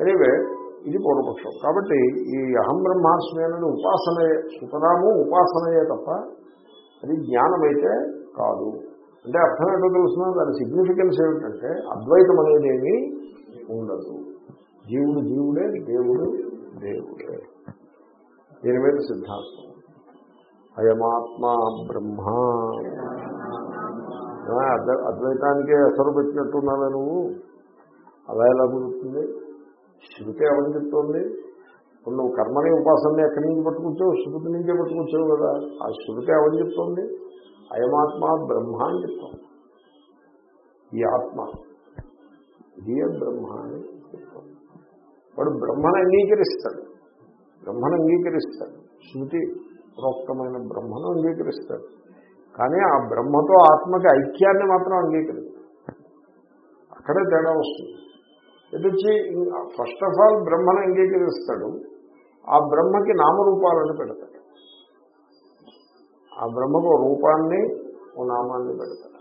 Anyway ఇది పూర్వపక్షం. కాబట్టి ఈ అహం బ్రహ్మాస్మి అనేది ఉపాసనయే సుతరాము ఉపాసనయే తప్ప అది జ్ఞానమైతే కాదు. అంటే అర్థం ఏంటో తెలుసిన? దాని సిగ్నిఫికెన్స్ ఏమిటంటే అద్వైతం అనేది ఏమీ ఉండదు. జీవుడు జీవుడే దేవుడు దేవుడే. దీని మీద సిద్ధాంతం. అయమాత్మా బ్రహ్మ. అద్వైతానికే అసలు పెట్టినట్టున్నావే నువ్వు. అలా ఎలా కుదురుతుంది? శృతి ఏమని చెప్తోంది? ఇప్పుడు నువ్వు కర్మని ఉపాసనని ఎక్కడి నుంచి పట్టుకొచ్చావు? శృతి నుంచే పట్టుకొచ్చావు కదా. ఆ శృతి ఏమని చెప్తోంది? అయమాత్మ బ్రహ్మ అని చెప్తోంది. ఈ ఆత్మ ఇదే బ్రహ్మ అని చెప్తోంది. వాడు బ్రహ్మను అంగీకరిస్తాడు. బ్రహ్మను అంగీకరిస్తాడు. శృతి ప్రోక్తమైన బ్రహ్మను అంగీకరిస్తాడు. కానీ ఆ బ్రహ్మతో ఆత్మకి ఐక్యాన్ని మాత్రం అంగీకరిస్తాడు అక్కడే తేడా వస్తుంది. ఎదుర్చి ఫస్ట్ ఆఫ్ ఆల్ బ్రహ్మను అంగీకరిస్తాడు. ఆ బ్రహ్మకి నామరూపాలను పెడతాడు. ఆ బ్రహ్మకు రూపాన్ని ఓ నామాన్ని పెడతాడు.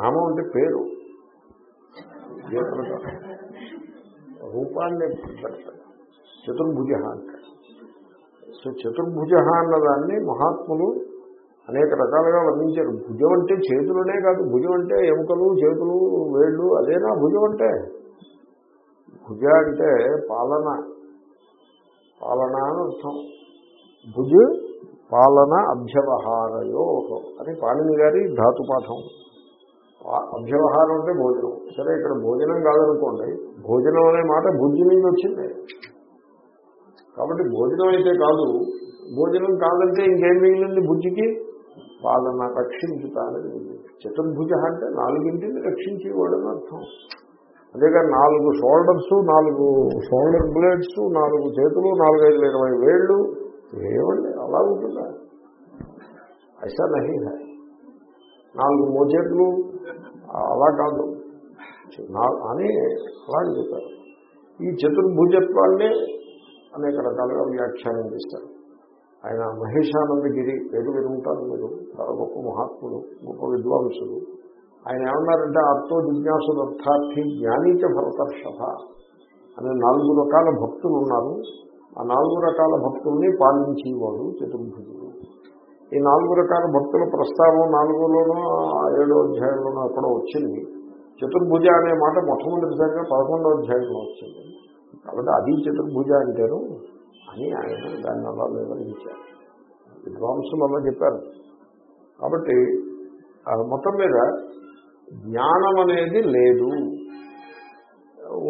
నామం అంటే పేరు. రూపాన్ని పెడతాడు. చతుర్భుజ అంటాడు. సో చతుర్భుజ అన్నదాన్ని మహాత్ములు అనేక రకాలుగా వర్ణించారు. భుజం అంటే చేతులనే కాదు. భుజం అంటే ఎముకలు చేతులు వేళ్ళు అదేనా? భుజం అంటే భుజ అంటే పాలన. పాలన అని అర్థం. భుజ పాలన అభ్యవహారయో అని పాణిని గారి ధాతుపాఠం. అభ్యవహారం అంటే భోజనం. సరే ఇక్కడ భోజనం కాదనుకోండి. భోజనం అనే మాట భుజి నుంచి వచ్చింది. కాబట్టి భోజనం అయితే కాదు. భోజనం కాదంటే ఇంకేం మిగిలింది బుద్ధికి? పాలన రక్షించుతానని. మిగిలింది చతుర్భుజ అంటే నాలుగింటిని రక్షించేవాడు అని అర్థం. అంతేగాని నాలుగు షోల్డర్స్ నాలుగు షోల్డర్ బ్లేడ్స్ నాలుగు చేతులు నాలుగైదు ఇరవై వేళ్ళు ఏమండి అలా ఉంటుందా? ఐసా నహి నాలుగు మోచేతులు అలా కాదు. నా- అని అలాగే చెప్పారు ఈ చతుర్భుజత్వాన్ని అనేక రకాలుగా వ్యాఖ్యానం చేశారు ఆయన మహేశానందగిరి పేరు వినుంటారు మీరు చాలా గొప్ప మహాత్ముడు గొప్ప విద్వాంసుడు. ఆయన ఏమన్నారంటే అర్థో జిజ్ఞాసుదర్థార్థి జ్ఞానీచ భరతర్షభ అనే నాలుగు రకాల భక్తులు ఉన్నారు. ఆ నాలుగు రకాల భక్తుల్ని పాలించేవాడు చతుర్భుజుడు. ఈ నాలుగు రకాల భక్తుల ప్రస్తావం నాలుగులోనూ ఏడో అధ్యాయంలోనూ అక్కడ వచ్చింది. చతుర్భుజ అనే మాట మొట్టమొదటిసారిగా పదకొండో అధ్యాయంలో వచ్చింది. కాబట్టి అది చతుర్భుజ అంటారు అని ఆయన దాన్ని అలా వివరించారు. విద్వాంసులు అలా చెప్పారు. కాబట్టి మొత్తం మీద జ్ఞానం అనేది లేదు.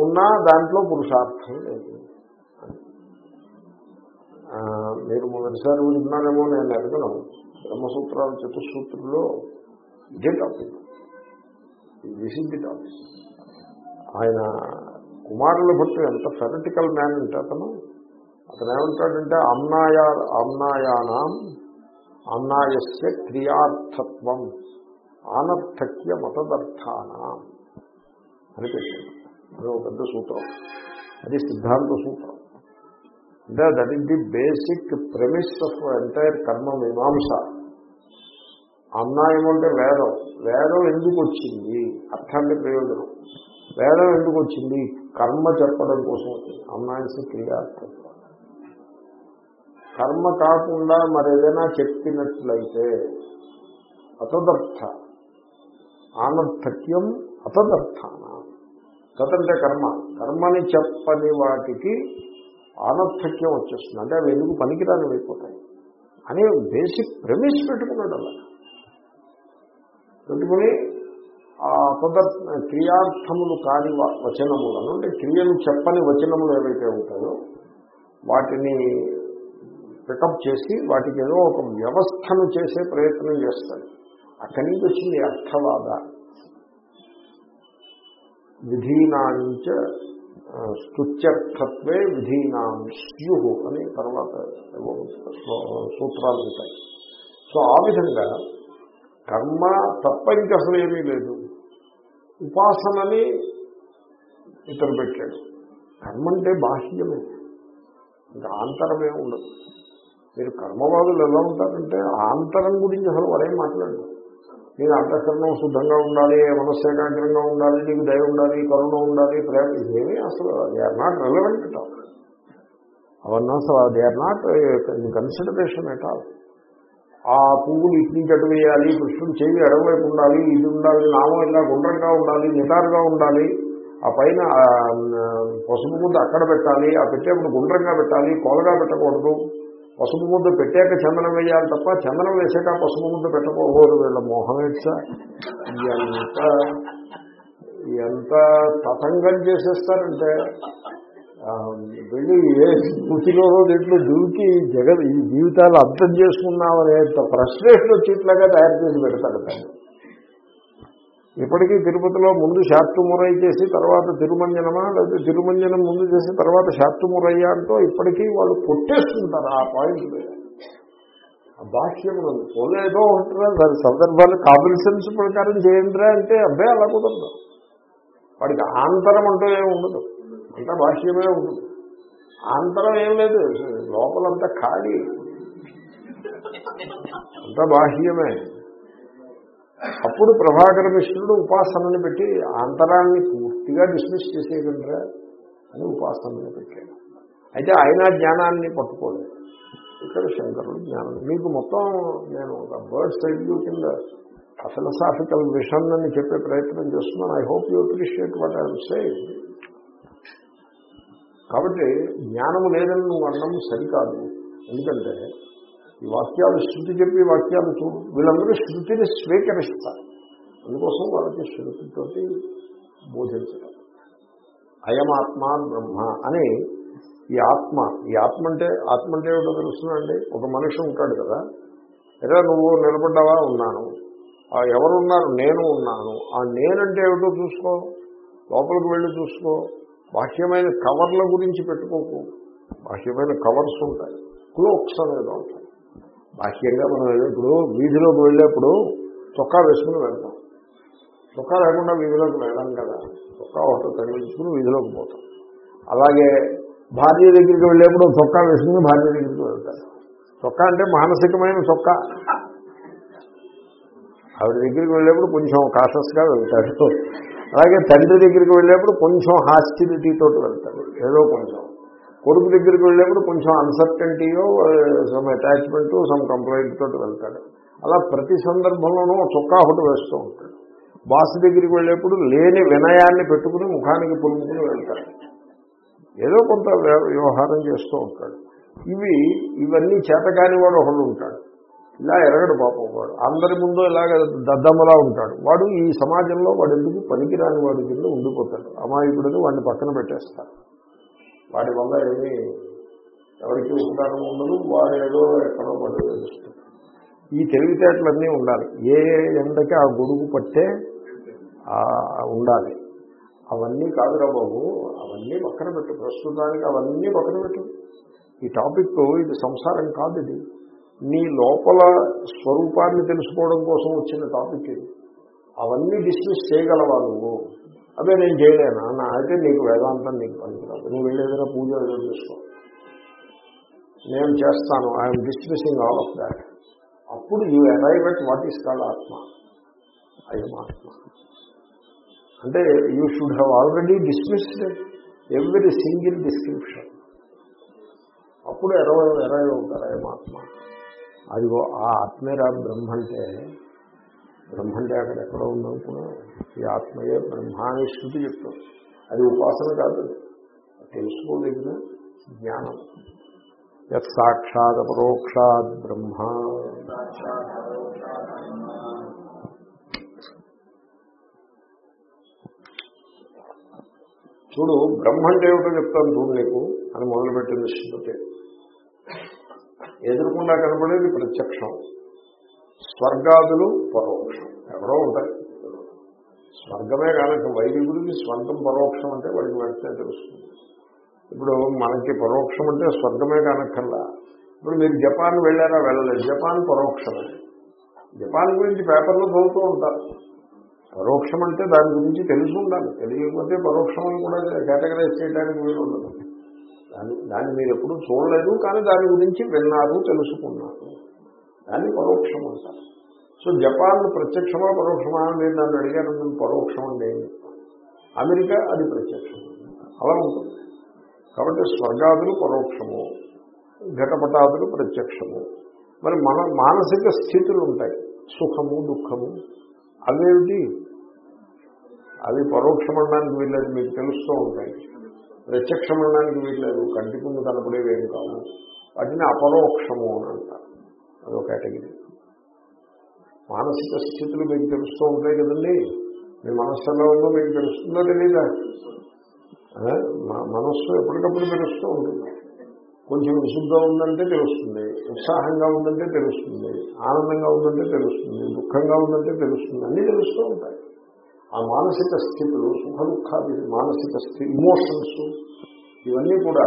ఉన్నా దాంట్లో పురుషార్థం లేదు. మీరు మొదటిసారి వింటున్నారేమో నేను అడగను. బ్రహ్మసూత్రాల చతుసూత్రుల్లో ఇదే topic this is the topic ఆయన కుమారుల భట్టు ఎంత ఫెరటికల్ మ్యాన్ అంటే అతను. అతను ఏమంటాడంటే అమ్నాయా అమ్నాయానాం అన్నాయస్య క్రియార్థత్వం. ఆనర్థక్య మతదర్థాన అని పెట్టాడు అది ఒక పెద్ద సూత్రం. అది సిద్ధాంత సూత్రం. అంటే that is the basic premise of entire Karma Mimamsa అన్నాయం అంటే వేదం. వేదం ఎందుకు వచ్చింది? అర్థానికి ప్రయోజనం. వేదం ఎందుకు వచ్చింది? కర్మ చెప్పడం కోసం వచ్చింది. అన్నాయస క్రియార్థం కర్మ కాకుండా మరేదైనా చెప్పినట్లయితే అతదర్థ ఆనర్థక్యం అతదర్థాన. తదంటే కర్మ. కర్మని చెప్పని వాటికి ఆనర్థక్యం వచ్చేస్తుంది. అంటే అవి ఎందుకు పనికిరాని అయిపోతాయి? అనే బేసిక్ ప్రెమిస్ పెట్టుకున్నాడు అలా. పెట్టుకుని ఆ పదర్ క్రియార్థములు కాని వ- వచనములను అంటే క్రియలు చెప్పని వచనములు ఏవైతే ఉంటాయో వాటిని పికప్ చేసి వాటికి ఏదో ఒక వ్యవస్థను చేసే ప్రయత్నం చేస్తాడు. అక్కడి నుంచి వచ్చింది అర్థవాద. విధీనాంచ స్తుత్యర్థత్వే విధీనాం స్యు అని తర్వాత సూత్రాలు ఉంటాయి. సో ఆ విధంగా కర్మ తప్ప ఇంక అసలు ఏమీ లేదు. ఉపాసనని ఇతను పెట్టాడు. కర్మ అంటే బాహ్యమే. ఇంకా ఆంతరమే ఉండదు. మీరు కర్మవాదులు ఎలా ఉంటారంటే ఆంతరం గురించి అసలు వారేం మాట్లాడరు. నీకు అంతఃకరణం శుద్ధంగా ఉండాలి మనస్సు ఏకాగ్రంగా ఉండాలి నీకు దయ ఉండాలి కరుణ ఉండాలి ప్రేమ ఇదేమీ అసలు they are not relevant at all అవన్నీ అసలు they are not consideration at all ఆ పువ్వులు ఇటు నుంచి అటు వేయాలి కృష్ణుడు చేయి ఎడవైపు ఉండాలి ఇది ఉండాలి నామం ఇలా గుండ్రంగా ఉండాలి నిటారుగా ఉండాలి ఆ పైన పసుపు ముందు అక్కడ పెట్టాలి ఆ పెట్టేప్పుడు గుండ్రంగా పెట్టాలి కోలగా పెట్టకూడదు. పసుపు ముద్ద పెట్టాక చందనం వేయాలి తప్ప చందనం వేసాక పసుపు ముద్ద పెట్టకూడదు వీళ్ళ మోహమేచ్చ ఎంత ఎంత తతంగం చేసేస్తారంటే వెళ్ళి ఏ స్మృతిలో దీంట్లో దూకి జగ ఈ జీవితాలు అర్థం చేసుకున్నామనే ఫ్రస్ట్రేషన్ వచ్చేట్లాగా తయారు చేసి పెడతాడు ఇప్పటికీ తిరుపతిలో ముందు శాత్తుమురై చేసి తర్వాత తిరుమంజనమా లేదా తిరుమంజనం ముందు చేసి తర్వాత శాస్త్రమురయ్య అంటూ ఇప్పటికీ వాళ్ళు కొట్టేస్తుంటారు ఆ పాయింట్ మీద. ఆ భాష్యం ఉంది పోలేదో ఉంటుందా? దాని సందర్భాలు కామన్ సెన్స్ ప్రకారం చేయండిరా అంటే అబ్బాయి అలా కుదరదు. వాడికి ఆంతరం అంటూ ఏమి ఉండదు. అంతా భాష్యమే ఉండదు. ఆంతరం ఏం లేదు. లోపలంతా ఖాళీ. అంతా బాహ్యమే. అప్పుడు ప్రభాకర మిశ్రుడు ఉపాసనని పెట్టి అంతరాన్ని పూర్తిగా డిస్మిస్ చేసేయగలరా అని ఉపాసనని పెట్టాడు. అయితే ఆయన జ్ఞానాన్ని పట్టుకోలేదు. ఇక్కడ శంకరుడు జ్ఞానం. మీకు మొత్తం నేను ఒక బర్డ్ సైడ్ కింద ఫిలసాఫికల్ విషన్ అని చెప్పే ప్రయత్నం చేస్తున్నాను. I hope you appreciate what I'm say కాబట్టి జ్ఞానము లేదని నువ్వు అనడం సరికాదు. ఎందుకంటే ఈ వాక్యాలు శృతి చెప్పి వాక్యాలు చూడు వీళ్ళందరూ శృతిని స్వీకరిస్తారు. అందుకోసం వాళ్ళకి శృతితోటి బోధించడం. అయమాత్మ బ్రహ్మ అని ఈ ఆత్మ ఈ ఆత్మ అంటే ఆత్మ అంటే ఏమిటో తెలుస్తుందండి ఒక మనిషి ఉంటాడు కదా. ఎలా నువ్వు నిలబడ్డావా? ఉన్నాను. ఆ నేను ఉన్నాను. ఆ నేనంటే ఏమిటో చూసుకో. లోపలికి వెళ్ళి చూసుకో. బాహ్యమైన కవర్ల గురించి పెట్టుకోకు. బాహ్యమైన కవర్స్ ఉంటాయి. క్లోక్స్ అనేది ఉంటాయి బాహ్యంగా మనం ఇప్పుడు వీధిలోకి వెళ్ళేప్పుడు చొక్కా వేసుకుని వెళ్తాం. చొక్కా లేకుండా వీధిలోకి వెళ్ళాం కదా చొక్కా ఒకటి తగిలించుకుని వీధిలోకి పోతాం. అలాగే భార్య దగ్గరికి వెళ్ళేప్పుడు చొక్కా వేసుకుని భార్య దగ్గరికి వెళ్తారు చొక్కా అంటే మానసికమైన చొక్కా. ఆవిడ దగ్గరికి వెళ్ళేప్పుడు కొంచెం కాషస్గా వెళ్తాడు. అలాగే తండ్రి దగ్గరికి వెళ్ళేప్పుడు కొంచెం హాస్టిలిటీతో వెళ్తాడు. ఏదో కొంచెం. కొడుకు దగ్గరికి వెళ్ళేప్పుడు కొంచెం అన్సర్టెంటీయో సమ్ అటాచ్మెంట్ సమ్ కంప్లైంట్ తోటి వెళ్తాడు. అలా ప్రతి సందర్భంలోనూ చొక్కా ఒకటి వేస్తూ ఉంటాడు. బాస్ దగ్గరికి వెళ్ళేప్పుడు లేని వినయాన్ని పెట్టుకుని ముఖానికి పులుముకుని వెళ్తాడు. ఏదో కొంత వ్యవహారం చేస్తూ ఉంటాడు. ఇవి ఇవన్నీ చేతకాని వాడు ఒకడు ఉంటాడు. ఇలా ఎరగడు పాపం వాడు. అందరి ముందు ఇలాగ దద్దమ్మలా ఉంటాడు. వాడు ఈ సమాజంలో వాడు ఎందుకు పనికిరాని వాడి కింద ఉండిపోతాడు. అమాయకుడిని వాడిని పక్కన పెట్టేస్తారు వాడి వల్ల ఏమీ ఎవరికి ఉపకారం ఉండదు వాడు ఏదో ఎక్కడో పడి తెలుస్తుంది ఈ తెలివితేటలన్నీ ఉండాలి. ఏ ఎండకి ఆ గొడుగు పట్టే ఉండాలి. అవన్నీ కాదురా బాబు అవన్నీ పక్కన పెట్టు. ప్రస్తుతానికి అవన్నీ పక్కన పెట్టు. ఈ టాపిక్ ఇది సంసారం కాదు ఇది. నీ లోపల స్వరూపాన్ని తెలుసుకోవడం కోసం వచ్చిన టాపిక్ ఇది. అవన్నీ డిస్మిస్ చేయగలవా నువ్వు? అదే నేను చేయలేనా? నా అయితే నీకు వేదాంతం నీకు పనికిరాదు. నువ్వు వెళ్ళేదైనా పూజ ఏదో చేసుకో. నేను చేస్తాను. I'm dismissing all of that అప్పుడు you arrive at what is called atma. అయం ఆత్మ. అంటే you should have already dismissed every single description అప్పుడు ఎరవ ఎరవ అవుతారు అయం ఆత్మ. అదిగో ఆ ఆత్మేరా బ్రహ్మ అంటే బ్రహ్మ అంటే అక్కడ ఎక్కడో ఉందనుకున్నా ఈ ఆత్మయే బ్రహ్మ అనే శృతి చెప్తాం అది ఉపాసన కాదు. అది. తెలుసుకోదగిన జ్ఞానం. యత్ సాక్షాత్ పరోక్షాత్ బ్రహ్మ. చూడు బ్రహ్మ అంటే ఏమిటో చెప్తాను చూడు నీకు అని మొదలుపెట్టింది శృతి. ఎదురుకుండా కనబడేది ప్రత్యక్షం. స్వర్గాదులు పరోక్షం. ఎక్కడో ఉంటాయి స్వర్గమే కనుక వైదికుడికి స్వర్గం పరోక్షం అంటే వాడికి వెంటనే తెలుస్తుంది. ఇప్పుడు మనకి పరోక్షం అంటే స్వర్గమే కానక్కర్లా. ఇప్పుడు మీరు జపాన్ వెళ్ళారా? వెళ్ళలేదు. జపాన్ పరోక్షమే. జపాన్ గురించి పేపర్లో చదువుతూ ఉంటారు. పరోక్షం అంటే దాని గురించి తెలిసి ఉండాలి. తెలియకపోతే పరోక్షం అని కూడా కేటగరైజ్ చేయడానికి వీలు ఉండదు. దాన్ని దాన్ని మీరు ఎప్పుడూ చూడలేదు కానీ దాని గురించి విన్నారు తెలుసుకున్నారు. దాన్ని పరోక్షం అంటారు. సో జపాన్ ప్రత్యక్షమా పరోక్షమా అని నేను నన్ను అడిగాను నేను పరోక్షం అండి అమెరికా అది ప్రత్యక్షం. అలా ఉంటుంది. కాబట్టి స్వర్గాదులు పరోక్షము ఘటపటాదులు ప్రత్యక్షము. మరి మన మానసిక స్థితులు ఉంటాయి. సుఖము దుఃఖము అవేమిటి? అవి పరోక్షమనడానికి వీళ్ళది మీకు తెలుస్తూ ఉంటాయి. ప్రత్యక్షమనడానికి వీళ్ళదు కంటి ముందు కనపడేవేమి కావు. వాటిని అపరోక్షము అని అంటారు. అదో కేటగిరీ. మానసిక స్థితులు మీకు తెలుస్తూ ఉంటాయి కదండి. మీ మనస్సు ఎలా ఉందో మీకు తెలుస్తుందో తెలీదా? మనస్సు ఎప్పటికప్పుడు తెలుస్తూ ఉంటుంది. కొంచెం విసుగ్గా ఉందంటే తెలుస్తుంది ఉత్సాహంగా ఉందంటే తెలుస్తుంది ఆనందంగా ఉందంటే తెలుస్తుంది దుఃఖంగా ఉందంటే తెలుస్తుంది అన్నీ తెలుస్తూ ఉంటాయి. ఆ మానసిక స్థితులు సుఖ దుఃఖాది మానసిక స్థితి ఇమోషన్స్ ఇవన్నీ కూడా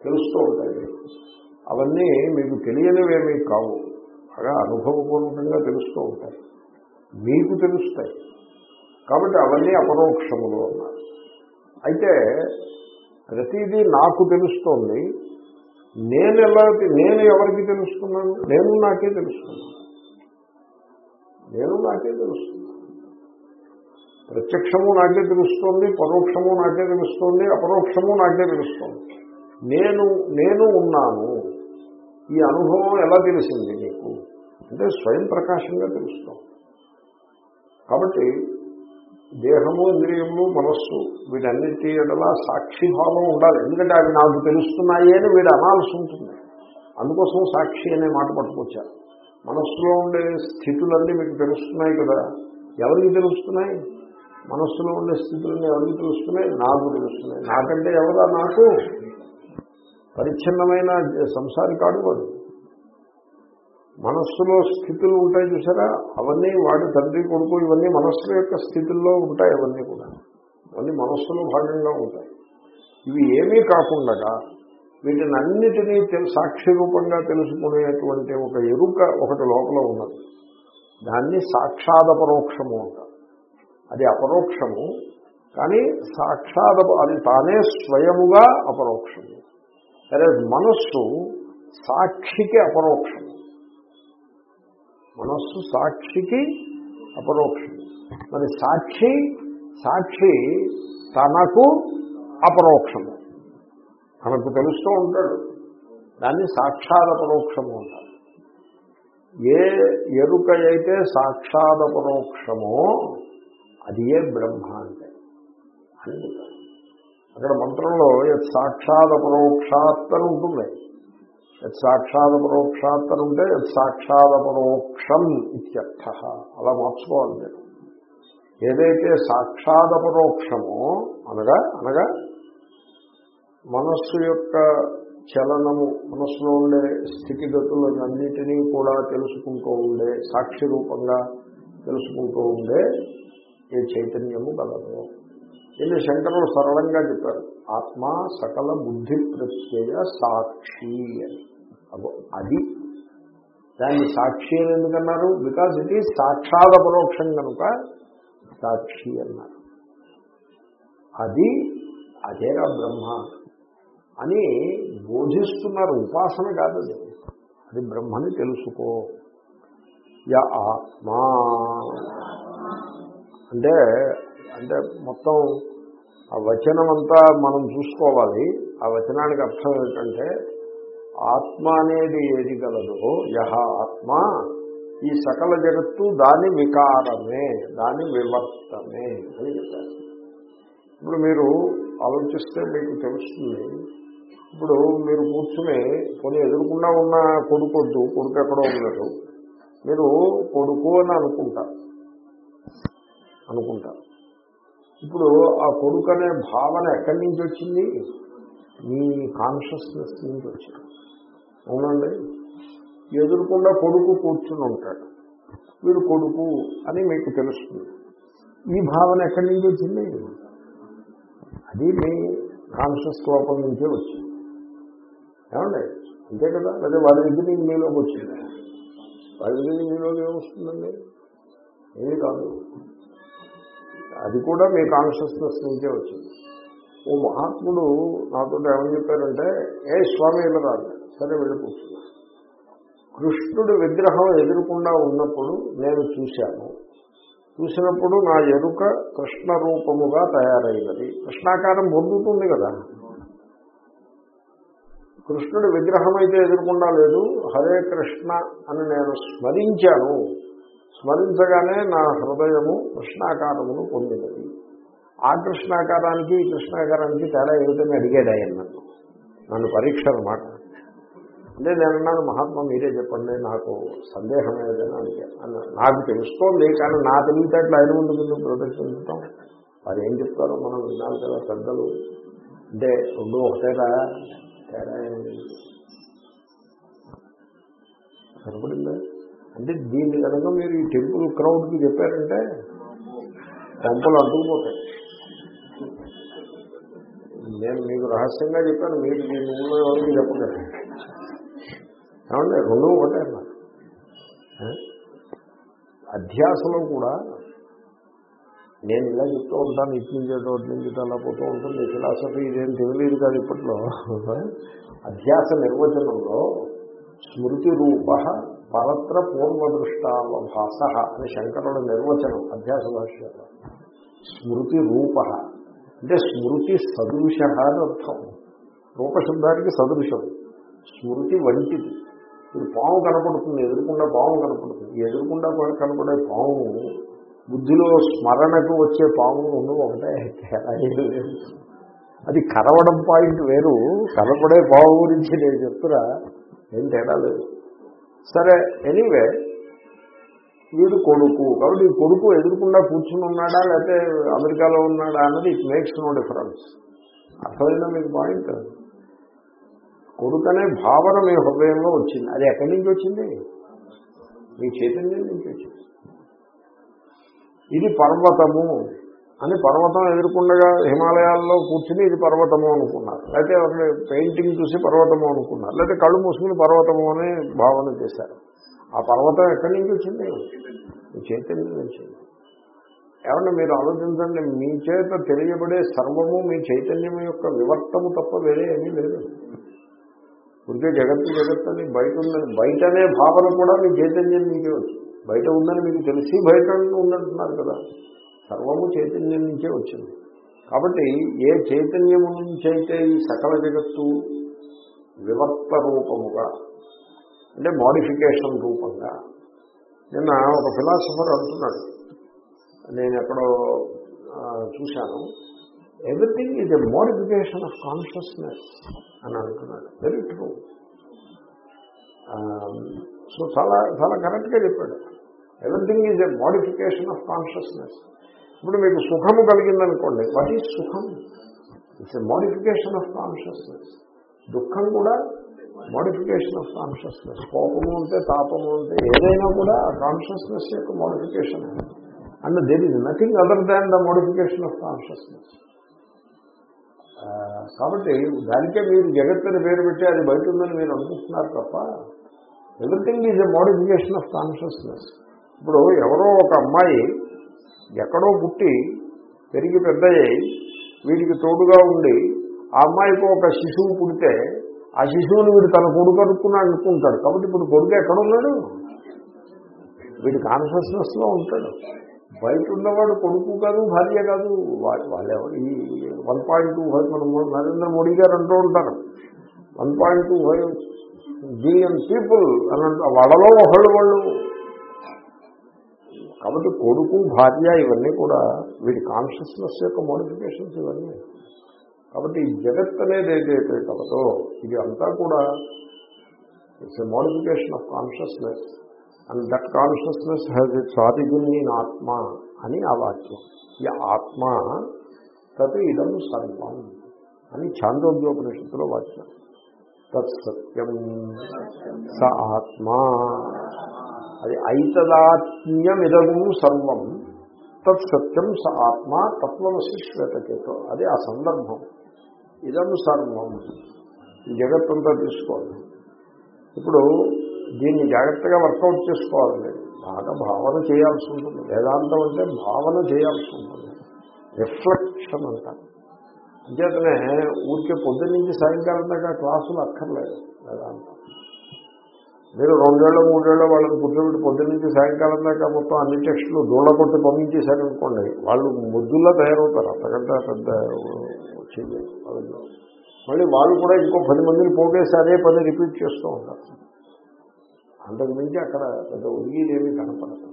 తెలుస్తూ ఉంటాయి. అవన్నీ మీకు తెలియనివేమీ కావు. బాగా అనుభవపూర్వకంగా తెలుస్తూ ఉంటాయి. మీకు తెలుస్తాయి. కాబట్టి అవన్నీ అపరోక్షములు అన్నారు. అయితే ప్రతిదీ నాకు తెలుస్తోంది. నేను ఎలా నేను ఎవరికి తెలుస్తున్నాను? నేను నాకే తెలుస్తున్నాను. నేను నాకే తెలుస్తున్నాను. ప్రత్యక్షము నాకే తెలుస్తోంది పరోక్షము నాకే తెలుస్తోంది అపరోక్షము నాకే తెలుస్తోంది. నేను నేను ఉన్నాను. ఈ అనుభవం ఎలా తెలిసింది నీకు? అంటే స్వయం ప్రకాశంగా తెలుస్తాం కాబట్టి దేహము ఇంద్రియము మనస్సు వీటన్నిటి ఎడలా సాక్షిభావం ఉండాలి. ఎందుకంటే అవి నాకు తెలుస్తున్నాయి అని వీడు అనాల్సి ఉంటుంది. అందుకోసం సాక్షి అనే మాట పట్టుకొచ్చారు. మనస్సులో ఉండే స్థితులన్నీ మీకు తెలుస్తున్నాయి కదా. ఎవరికి తెలుస్తున్నాయి? మనస్సులో ఉండే స్థితులన్నీ ఎవరికి తెలుస్తున్నాయి? నాకు తెలుస్తున్నాయి. నాకంటే ఎవరా నాకు? పరిచ్ఛిన్నమైన సంసారి కాడు వాడు. మనస్సులో స్థితులు ఉంటాయి చూసారా? అవన్నీ వాడి తండ్రి కొడుకు ఇవన్నీ మనస్సు యొక్క స్థితుల్లో ఉంటాయి అవన్నీ కూడా. అవన్నీ మనస్సులో భాగంగా ఉంటాయి. ఇవి ఏమీ కాకుండా వీటిని అన్నిటినీ తెలు సాక్షి రూపంగా తెలుసుకునేటువంటి ఒక ఎరుక ఒకటి లోపల ఉన్నది. దాన్ని సాక్షాదపరోక్షము అంటారు అది అపరోక్షము కానీ సాక్షాద అది తానే స్వయముగా అపరోక్షము. సరే మనస్సు సాక్షికి అపరోక్షం. మనస్సు సాక్షికి అపరోక్షం. మరి సాక్షి సాక్షి తనకు అపరోక్షము తనకు తెలుస్తూ ఉంటాడు. దాన్ని సాక్షాదపరోక్షము అంటారు. ఏ ఎరుక అయితే సాక్షాదపరోక్షమో అది ఏ బ్రహ్మ అంటే అని అక్కడ మంత్రంలో యత్ సాక్షాత్ అని ఉంటుంది. యత్ సాక్షాత్ అని ఉంటే యత్ సాక్షాదపరోక్షం ఇత్యర్థ. అలా మార్చుకోవాలి మీరు. ఏదైతే సాక్షాదపరోక్షమో అనగా అనగా మనస్సు యొక్క చలనము మనస్సులో ఉండే స్థితిగతులన్నిటినీ కూడా తెలుసుకుంటూ ఉండే సాక్షి రూపంగా తెలుసుకుంటూ ఉండే ఏ చైతన్యము కలదు. దీన్ని శంకరులు సరళంగా చెప్పారు. ఆత్మ సకల బుద్ధి ప్రత్యయ సాక్షి అని. అది. దాన్ని సాక్షి అని ఎందుకన్నారు? బికాజ్ ఇది సాక్షాద పరోక్షం కనుక సాక్షి అన్నారు. అది అదేరా బ్రహ్మ అని బోధిస్తున్నారు. ఉపాసన కాదు అది. అది బ్రహ్మని తెలుసుకో. య ఆత్మా. అంటే అంటే మొత్తం ఆ వచనం అంతా మనం చూసుకోవాలి. ఆ వచనానికి అర్థం ఏంటంటే ఆత్మ అనేది ఏది గలదో యహ ఆత్మ ఈ సకల జగత్తు దాని వికారమే దాని వివర్తమే అని చెప్పారు. ఇప్పుడు మీరు ఆలోచిస్తే మీకు తెలుస్తుంది ఇప్పుడు మీరు కూర్చుని కొన్ని ఎదురుకుండా ఉన్న కొడుకొద్దు కొడుకు ఎక్కడో ఉన్నాడు. మీరు కొడుకు అని అనుకుంటారు. అనుకుంటారు. ఇప్పుడు ఆ కొడుకు అనే భావన ఎక్కడి నుంచి వచ్చింది? మీ కాన్షియస్నెస్ నుంచి వచ్చింది. అవునండి? ఎదురుకుండా కొడుకు కూర్చుని ఉంటాడు. వీడు కొడుకు అని మీకు తెలుస్తుంది. ఈ భావన ఎక్కడి నుంచి వచ్చింది? అది మీ కాన్షియస్ లోపం నుంచే వచ్చింది. ఏమండి? అంతే కదా? అదే వాళ్ళ దగ్గర నుంచి మీలోకి వచ్చింది. వాళ్ళ దగ్గర నుంచి మీలోకి ఏమొస్తుందండి ఏమీ కాదు. అది కూడా మీ కాన్షియస్నెస్ నుంచే వచ్చింది. ఓ మహాత్ముడు నాతో ఏమని చెప్పారంటే ఏ స్వామి ఇలా రాదు. సరే వెళ్ళి కూర్చున్నా. కృష్ణుడి విగ్రహం ఎదురకుండా ఉన్నప్పుడు నేను చూశాను. చూసినప్పుడు నా ఎరుక కృష్ణ రూపముగా తయారైనది. కృష్ణాకారం పొందుతుంది కదా. కృష్ణుడి విగ్రహం అయితే ఎదురకుండా లేదు. హరే కృష్ణ అని నేను స్మరించాను. స్మరించగానే నా హృదయము కృష్ణాకారమును పొందినది. ఆ కృష్ణాకారానికి ఈ కృష్ణాకారానికి తేడా ఏమిటని అడిగాడు ఆయన నన్ను. నన్ను పరీక్ష అనమాట అంటే నేనన్నాను మహాత్మా మీరే చెప్పండి నాకు సందేహం ఏదైనా అడిగాను అన్న నాకు తెలుస్తోంది కానీ నా తెలివితేటలు ఆయన ముందు ముందు ప్రదర్శించటం. వారు ఏం చెప్తారో మనం వినాలి కదా పెద్దలు. అంటే రెండు ఒకటేరా తేడా ఏమి కనపడిందా? అంటే దీన్ని కనుక మీరు ఈ టెంపుల్ క్రౌడ్కి చెప్పారంటే టెంపుల్ అడ్డుకుపోతాయి. నేను మీకు రహస్యంగా చెప్పాను మీరు దీని ముందు ఎవరికి చెప్పలేదు ఏమంటే రెండు ఒకటే అన్నారు. అధ్యాసలో కూడా నేను ఇలా చెప్తూ ఉంటాను ఇటు నుంచి అటు నుంచి అలా పోతూ ఉంటుంది ఫిలాసఫీ ఇదేం తెలియదు కాదు ఇప్పట్లో. అధ్యాస నిర్వచనంలో స్మృతి రూప పరత్ర పూర్వదృష్టావభాస అని శంకరుల నిర్వచనం అధ్యాస భాష్యంలో. స్మృతి రూప. అంటే స్మృతి సదృశ అని అర్థం. రూపశబ్దానికి సదృశం. స్మృతి వంటిది. ఇప్పుడు పాము కనపడుతుంది ఎదురుకుండా పాము కనపడుతుంది. ఎదురుకుండా కనపడే పాము బుద్ధిలో స్మరణకు వచ్చే పాము రెండు ఒకటే అది కరవడం పాయింట్ వేరు. కనపడే పాము గురించి నేను చెప్తున్నా ఏం తేడా లేదు. సరే ఎనీవే వీడు కొడుకు. కాబట్టి ఈ కొడుకు ఎదురుకుండా కూర్చుని ఉన్నాడా లేకపోతే అమెరికాలో ఉన్నాడా అన్నది ఇట్ మేక్స్ నో డిఫరెన్స్ అసలైన మీకు పాయింట్ కొడుకు అనే భావన మీ హృదయంలో వచ్చింది. అది ఎక్కడి నుంచి వచ్చింది? మీ చైతన్యం నుంచి వచ్చింది. ఇది పర్వతము. అని పర్వతం ఎదుర్కొండగా హిమాలయాల్లో కూర్చుని ఇది పర్వతము అనుకున్నారు. అయితే అక్కడ పెయింటింగ్ చూసి పర్వతము అనుకున్నారు. లేకపోతే కళ్ళు మూసుకుని పర్వతము అని భావన చేశారు. ఆ పర్వతం ఎక్కడి నుంచి వచ్చింది? మీ చైతన్యం నుంచి ఏమన్నా మీరు ఆలోచించండి మీ చేత తెలియబడే సర్వము మీ చైతన్యం యొక్క వివర్తము తప్ప వేరే ఏమీ లేదు. ఉంటే జగత్తు జగత్తు అని బయట ఉందని బయటనే భావన కూడా మీ చైతన్యం మీకే వచ్చింది. బయట ఉందని మీకు తెలిసి బయట ఉందంటున్నారు కదా. సర్వము చైతన్యం నుంచే వచ్చింది. కాబట్టి ఏ చైతన్యము నుంచి అయితే ఈ సకల జగత్తు వివర్త రూపముగా అంటే మోడిఫికేషన్ రూపంగా నిన్న ఒక ఫిలాసఫర్ అంటున్నాడు నేను ఎక్కడో చూశాను everything is a modification of consciousness అని అంటున్నాడు. వెరీ ట్రూ సో చాలా చాలా కరెక్ట్గా చెప్పాడు. Everything is a modification of consciousness ఇప్పుడు మీకు సుఖము కలిగిందనుకోండి వాట్ ఈజ్ సుఖం? It's a modification of consciousness దుఃఖం కూడా మోడిఫికేషన్ ఆఫ్ కాన్షియస్నెస్ కోపము ఉంటే తాపము ఉంటే ఏదైనా కూడా కాన్షియస్నెస్ యొక్క modification and there is nothing other than the modification of consciousness కాబట్టి దానికే మీరు జగత్తుని పేరు పెట్టి అది బయట ఉందని మీరు అనుకుంటున్నారు తప్ప everything is a modification of consciousness ఇప్పుడు ఎవరో ఒక అమ్మాయి ఎక్కడో పుట్టి పెరిగి పెద్దయ్యి వీడికి తోడుగా ఉండి ఆ అమ్మాయికి ఒక శిశువు పుడితే ఆ శిశువుని వీడు తన కొడుకు అనుకున్నాడు అనుకుంటాడు. కాబట్టి ఇప్పుడు కొడుకు ఎక్కడున్నాడు? వీడి కాన్షియస్నెస్లో ఉంటాడు. బయట ఉన్నవాడు కొడుకు కాదు భార్య కాదు. వా- వాళ్ళెవరు? ఈ వన్ పాయింట్ టూ ఫైవ్ మన నరేంద్ర మోడీ గారు అంటూ ఉంటారు. One point two five billion people అని అంటూ వాళ్ళలో ఒకళ్ళు వాళ్ళు. కాబట్టి కొడుకు భార్య ఇవన్నీ కూడా వీడి కాన్షియస్నెస్ యొక్క మోడిఫికేషన్స్ ఇవన్నీ. కాబట్టి ఈ జగత్ అనేది ఏదైతే కలదో ఇది అంతా కూడా it's a modification of consciousness and that consciousness has its origin in atma అని ఆ వాక్యం. ఈ ఆత్మ తత్ ఇదం సర్వం అని ఛాందోగ్యోపనిషత్తులో వాక్యం తత్సత్యం స ఆత్మ. అది ఐతదాత్మ్యమిదము సర్వం. తత్సత్యం స ఆత్మ తత్వమసి శ్వేతకేతో. అది ఆ సందర్భం. ఇదం సర్వం. జగత్తంతా తీసుకోవాలి. ఇప్పుడు దీన్ని జాగ్రత్తగా వర్కౌట్ చేసుకోవాలి. బాగా భావన చేయాల్సి ఉంటుంది. వేదాంతం అంటే భావన చేయాల్సి ఉంటుంది. రిఫ్లెక్షన్ అంటారు అంచేతనే ఊరికే పొద్దున్నీ సాయంకాలం దాకా క్లాసులు అక్కర్లేదు వేదాంతం. మీరు రెండేళ్ళు మూడేళ్ళు వాళ్ళని కూర్చోబెట్టి పొద్దున్న సాయంకాలం దాకా మొత్తం అన్ని టెస్టులు దూళ్ళ కొట్టి పంపించేశారనుకోండి వాళ్ళు ముద్దుల్లో తయారవుతారు. అంతకంటే పెద్ద వచ్చింది వాళ్ళు మళ్ళీ వాళ్ళు కూడా ఇంకో పది మందిని పోగేసి అదే పని రిపీట్ చేస్తూ ఉంటారు. అంతకు మించి అక్కడ పెద్ద ఒరిగిదేమీ కనపడదు.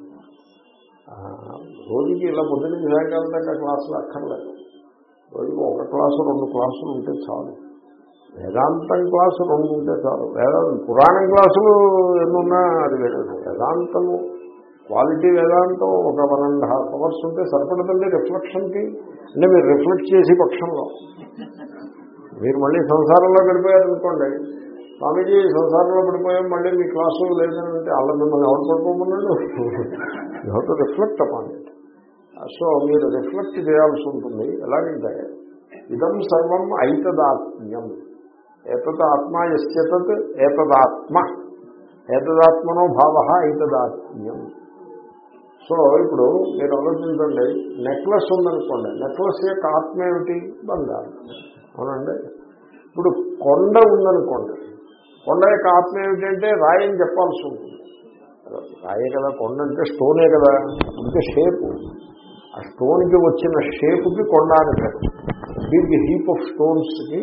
రోజుకి ఇలా పొద్దున్న సాయంకాలం దాకా క్లాసులు అక్కర్లేదు. రోజుకి ఒక క్లాసు రెండు క్లాసులు ఉంటే చాలు. వేదాంతం క్లాసు రెండు ఉంటే చాలు. వేదాంతం పురాణం క్లాసులు ఎన్నున్నా అది వేదాంతము క్వాలిటీ వేదాంతం ఒక వన్ అండ్ హాఫ్ అవర్స్ ఉంటే సరిపడదండి రిఫ్లెక్షన్కి. అంటే మీరు రిఫ్లెక్ట్ చేసి పక్షంలో. మీరు మళ్ళీ సంసారంలో గడిపోయారనుకోండి స్వామీజీ సంసారంలో పడిపోయాం మళ్ళీ మీ క్లాసు లేదని అంటే అలా మిమ్మల్ని ఎవరు పడిపోమన్నాడు ఎవరు రిఫ్లెక్ట్ అపాన్ సో మీరు రిఫ్లెక్ట్ చేయాల్సి ఉంటుంది. ఎలాగంటే ఇదం సర్వం ఐతదాత్మ్యం. ఏతద్ ఆత్మ ఎస్యతత్ ఏతదాత్మ. ఏతదాత్మనో భావ ఏతదాత్మ్యం. సో ఇప్పుడు మీరు ఆలోచించండి నెక్లెస్ ఉందనుకోండి నెక్లెస్ యొక్క ఆత్మ ఏమిటి? బంగారం. అవునండి? ఇప్పుడు కొండ ఉందనుకోండి కొండ యొక్క ఆత్మ ఏమిటంటే రాయి అని చెప్పాల్సి ఉంటుంది. రాయే కదా కొండ అంటే స్టోనే కదా అంటే షేపు. ఆ స్టోన్కి వచ్చిన షేపుకి కొండ అని పేరు. బిగ్ హీప్ ఆఫ్ స్టోన్స్కి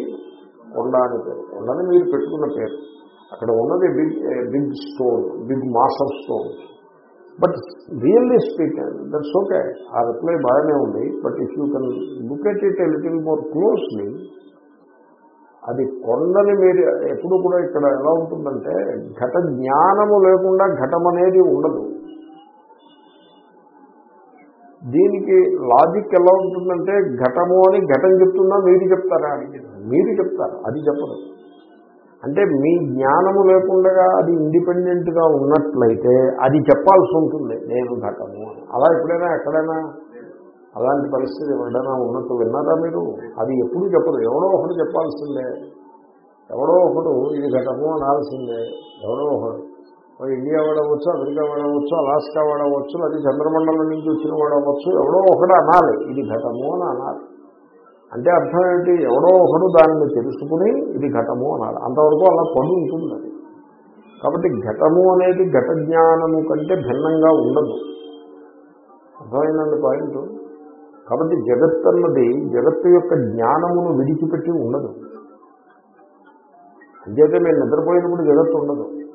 కొండ అని పేరు. కొండని మీరు పెట్టుకున్న పేరు. అక్కడ ఉన్నది big big stone big mass of stones but really speak that's okay ఆ రిప్లై బాగానే ఉంది. But if you can look at it a little more closely అది కొండని మీరు ఎప్పుడు కూడా ఇక్కడ ఎలా ఉంటుందంటే ఘట జ్ఞానము లేకుండా ఘటం అనేది ఉండదు. దీనికి లాజిక్ ఎలా ఉంటుందంటే ఘటము అని ఘటం చెప్తున్నా మీరు చెప్తారా మీరు చెప్తారు అది చెప్పదు అంటే మీ జ్ఞానము లేకుండా అది ఇండిపెండెంట్గా ఉన్నట్లయితే అది చెప్పాల్సి ఉంటుంది నేను ఘటము అలా ఎప్పుడైనా ఎక్కడైనా? అలాంటి పరిస్థితి ఎవరైనా ఉన్నట్టు విన్నారా మీరు? అది ఎప్పుడు చెప్పదు ఎవడో ఒకడు చెప్పాల్సిందే. ఎవడో ఒకడు ఇది ఘటము అనాల్సిందే. ఎవడో ఒకడు వాడు ఇండియా వాడవచ్చు అమెరికా వాడవచ్చు అలాస్కా వాడవచ్చు అది చంద్రమండలం నుంచి వచ్చిన వాడవచ్చు ఎవడో ఒకడు అనాలి. ఇది ఘటము అని అనాలి. అంటే అర్థం ఏంటి? ఎవడో ఒకడు దానిని తెలుసుకుని ఇది ఘటము అనాలి. అంతవరకు అలా పని ఉంటుంది అది. కాబట్టి ఘటము అనేది ఘట జ్ఞానము కంటే భిన్నంగా ఉండదు. అర్థమైందండి పాయింట్? కాబట్టి జగత్ అన్నది జగత్తు యొక్క జ్ఞానమును విడిచిపెట్టి ఉండదు. అంచేతే మేము నిద్రపోయినప్పుడు జగత్తు ఉండదు.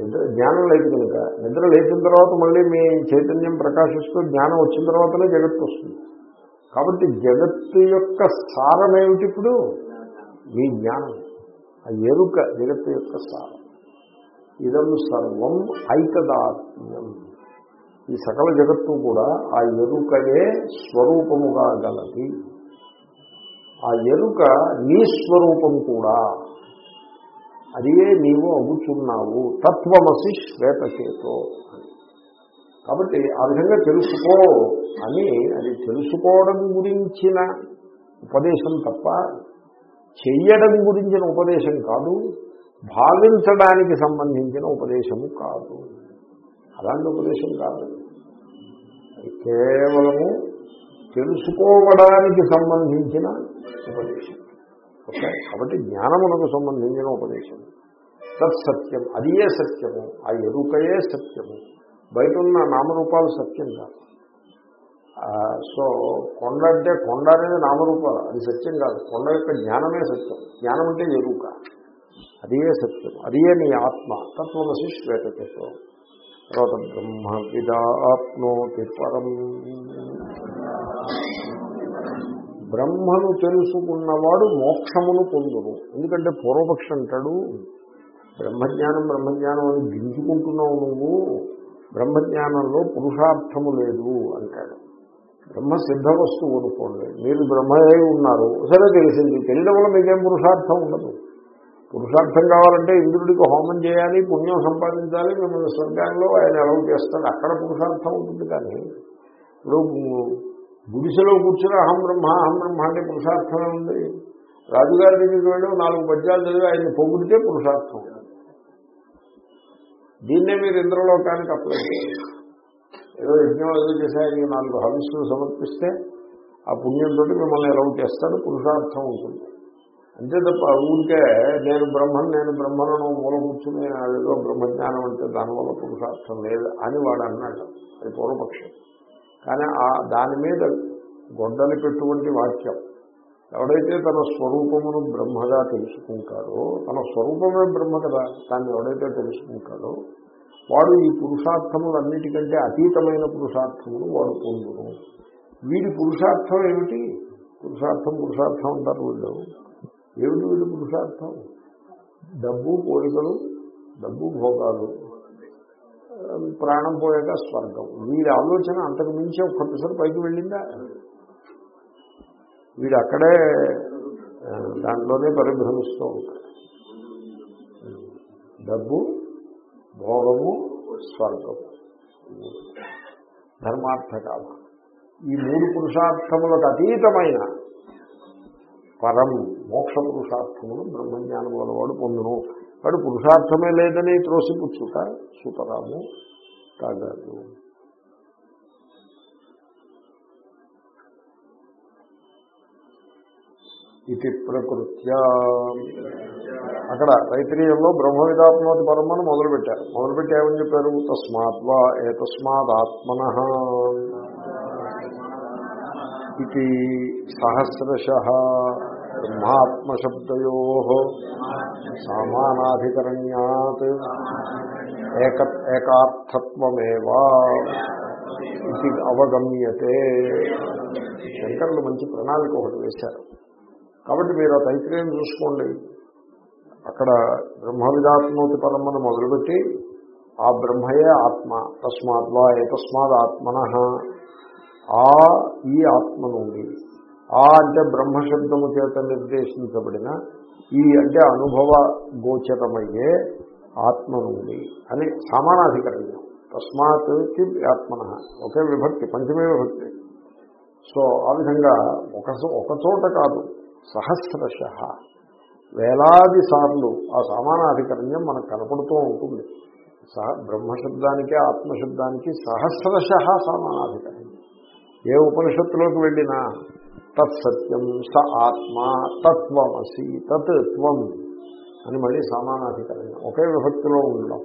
నిద్ర జ్ఞానం లేదు కనుక నిద్ర లేచిన తర్వాత మళ్ళీ మీ చైతన్యం ప్రకాశిస్తూ జ్ఞానం వచ్చిన తర్వాతనే జగత్తు వస్తుంది. కాబట్టి జగత్తు యొక్క సారం ఏమిటి ఇప్పుడు? మీ జ్ఞానం. ఆ ఎరుక జగత్తు యొక్క సారం. ఇదం సర్వం ఐకదాత్మ్యం. ఈ సకల జగత్తు కూడా ఆ ఎరుకయే స్వరూపముగా గలది. ఆ ఎరుక నీ స్వరూపం కూడా. అదే నీవు అవుతున్నావు తత్వమసి శ్వేతకేతో. అని కాబట్టి ఆ విధంగా తెలుసుకో అని అది తెలుసుకోవడం గురించిన ఉపదేశం తప్ప చెయ్యడం గురించిన ఉపదేశం కాదు భావించడానికి సంబంధించిన ఉపదేశము కాదు. అలాంటి ఉపదేశం కాదు. అది కేవలము తెలుసుకోవడానికి సంబంధించిన ఉపదేశం. ఓకే? కాబట్టి జ్ఞానమునకు సంబంధించిన ఉపదేశం. తత్సత్యం అదియే సత్యము ఆ ఎరుకయే సత్యము. బయట ఉన్న నామరూపాలు సత్యం కాదు. సో కొండ అంటే కొండ అనేది నామరూపాలు అది సత్యం కాదు. కొండ యొక్క జ్ఞానమే సత్యం. జ్ఞానం అంటే ఎరుక. అదియే సత్యం. అదియే నీ ఆత్మ. తత్వమసి శ్వేతతో తర్వాత బ్రహ్మ విదాప్నోతి పరం. బ్రహ్మను తెలుసుకున్నవాడు మోక్షమును పొందును. ఎందుకంటే పూర్వపక్షి అంటాడు బ్రహ్మజ్ఞానం బ్రహ్మజ్ఞానం అని గింజుకుంటున్నావు నువ్వు బ్రహ్మజ్ఞానంలో పురుషార్థము లేదు అంటాడు. బ్రహ్మ సిద్ధ వస్తువు అనుకోండి మీరు బ్రహ్మయ్య ఉన్నారు. సరే తెలిసింది. తెలియడం వల్ల మీకేం పురుషార్థం ఉండదు. పురుషార్థం కావాలంటే ఇంద్రుడికి హోమం చేయాలి పుణ్యం సంపాదించాలి మిమ్మల్ని స్వర్గాల్లో ఆయన ఎలా చేస్తాడు. అక్కడ పురుషార్థం ఉంటుంది కానీ ఇప్పుడు గుడిసెలో కూర్చుని అహం బ్రహ్మ అహం బ్రహ్మ అంటే పురుషార్థమే ఉంది రాజుగారి దగ్గరికి వెళ్ళి నాలుగు పద్యాలు చదివి ఆయన్ని పొగిడితే పురుషార్థం. దీన్నే మీరు ఇంద్రలోకానికి అప్లై ఏదో యజ్ఞం ఏదో చేసి ఆయనకి నాలుగు హవిస్సులు సమర్పిస్తే ఆ పుణ్యంతో మిమ్మల్ని ఎలా చేస్తాడు పురుషార్థం ఉంటుంది. అంతే తప్ప ఊరికే నేను బ్రహ్మను నేను బ్రహ్మను మూల కూర్చుని అదేదో బ్రహ్మజ్ఞానం అంటే దానివల్ల పురుషార్థం లేదు అని వాడు అన్నాడు. అది పూర్వపక్షం. కానీ ఆ దాని మీద గొడ్డలు పెట్టువంటి వాక్యం. ఎవడైతే తన స్వరూపమును బ్రహ్మగా తెలుసుకుంటాడో తన స్వరూపమే బ్రహ్మ కదా దాన్ని ఎవడైతే తెలుసుకుంటాడో వాడు ఈ పురుషార్థములన్నిటికంటే అతీతమైన పురుషార్థములు వాడు పొందును. వీడి పురుషార్థం ఏమిటి? పురుషార్థం పురుషార్థం అంటారు వీళ్ళు. ఏమిటి వీడి పురుషార్థం? డబ్బు కోరికలు డబ్బు భోగాలు. ప్రాణం పోయాక స్వర్గం. వీడి ఆలోచన అంతకు మించి ఒక్క పిసరు పైకి వెళ్ళిందా? వీడు అక్కడే దాంట్లోనే పరిభ్రమిస్తూ ఉంటాడు. డబ్బు భోగము స్వర్గము. ధర్మార్థ కామ ఈ మూడు పురుషార్థములకు అతీతమైన పరం మోక్ష పురుషార్థములు బ్రహ్మజ్ఞానం వల్ల వాడు పొందును. వాడు పురుషార్థమే లేదని త్రోసిపుచ్చుట సుతరాము కాగదు ఇది ప్రకృత్యా. అక్కడ తైత్రీయంలో బ్రహ్మ విధాత్మోతి పరమను మొదలుపెట్టారు. మొదలుపెట్టి ఏమని చెప్పారు? తస్మాత్ వా ఏ తస్మాత్ ఆత్మన. ఇది సహస్రశ. బ్రహ్మాత్మశబ్దయో సామానాధికరణ్యాత్ ఏక ఏకార్థత్వమేవా ఇది అవగమ్యతే శంకరులు మంచి ప్రణాళిక ఒకటి వేశారు. కాబట్టి మీరు ఆ తైత్రీయం చూసుకోండి. అక్కడ బ్రహ్మ విధాత్మోతి పరమ్మను మొదలుపెట్టి ఆ బ్రహ్మయే ఆత్మ తస్మాద్వా ఏ తస్మాత్ ఆత్మన ఆ ఈ ఆత్మ నుండి ఆ అంటే బ్రహ్మశబ్దము చేత నిర్దేశించబడిన ఈ అంటే అనుభవ గోచరమయ్యే ఆత్మ నుండి అని సమానాధికరణ్యం. తస్మాత్ ఆత్మన. ఒకే విభక్తి పంచమే విభక్తి. సో ఆ విధంగా ఒక ఒక చోట కాదు సహస్రశ. వేలాది సార్లు ఆ సమానాధికరణ్యం మనకు కనపడుతూ ఉంటుంది. సహ బ్రహ్మశబ్దానికి ఆత్మశబ్దానికి సహస్రశ సమానాధికరణ్యం. ఏ ఉపనిషత్తులోకి వెళ్ళినా తత్సత్యం స ఆత్మ తత్వమసి తత్ త్వం అని మళ్ళీ సమానాధికరణం ఒకే విభక్తిలో ఉండడం.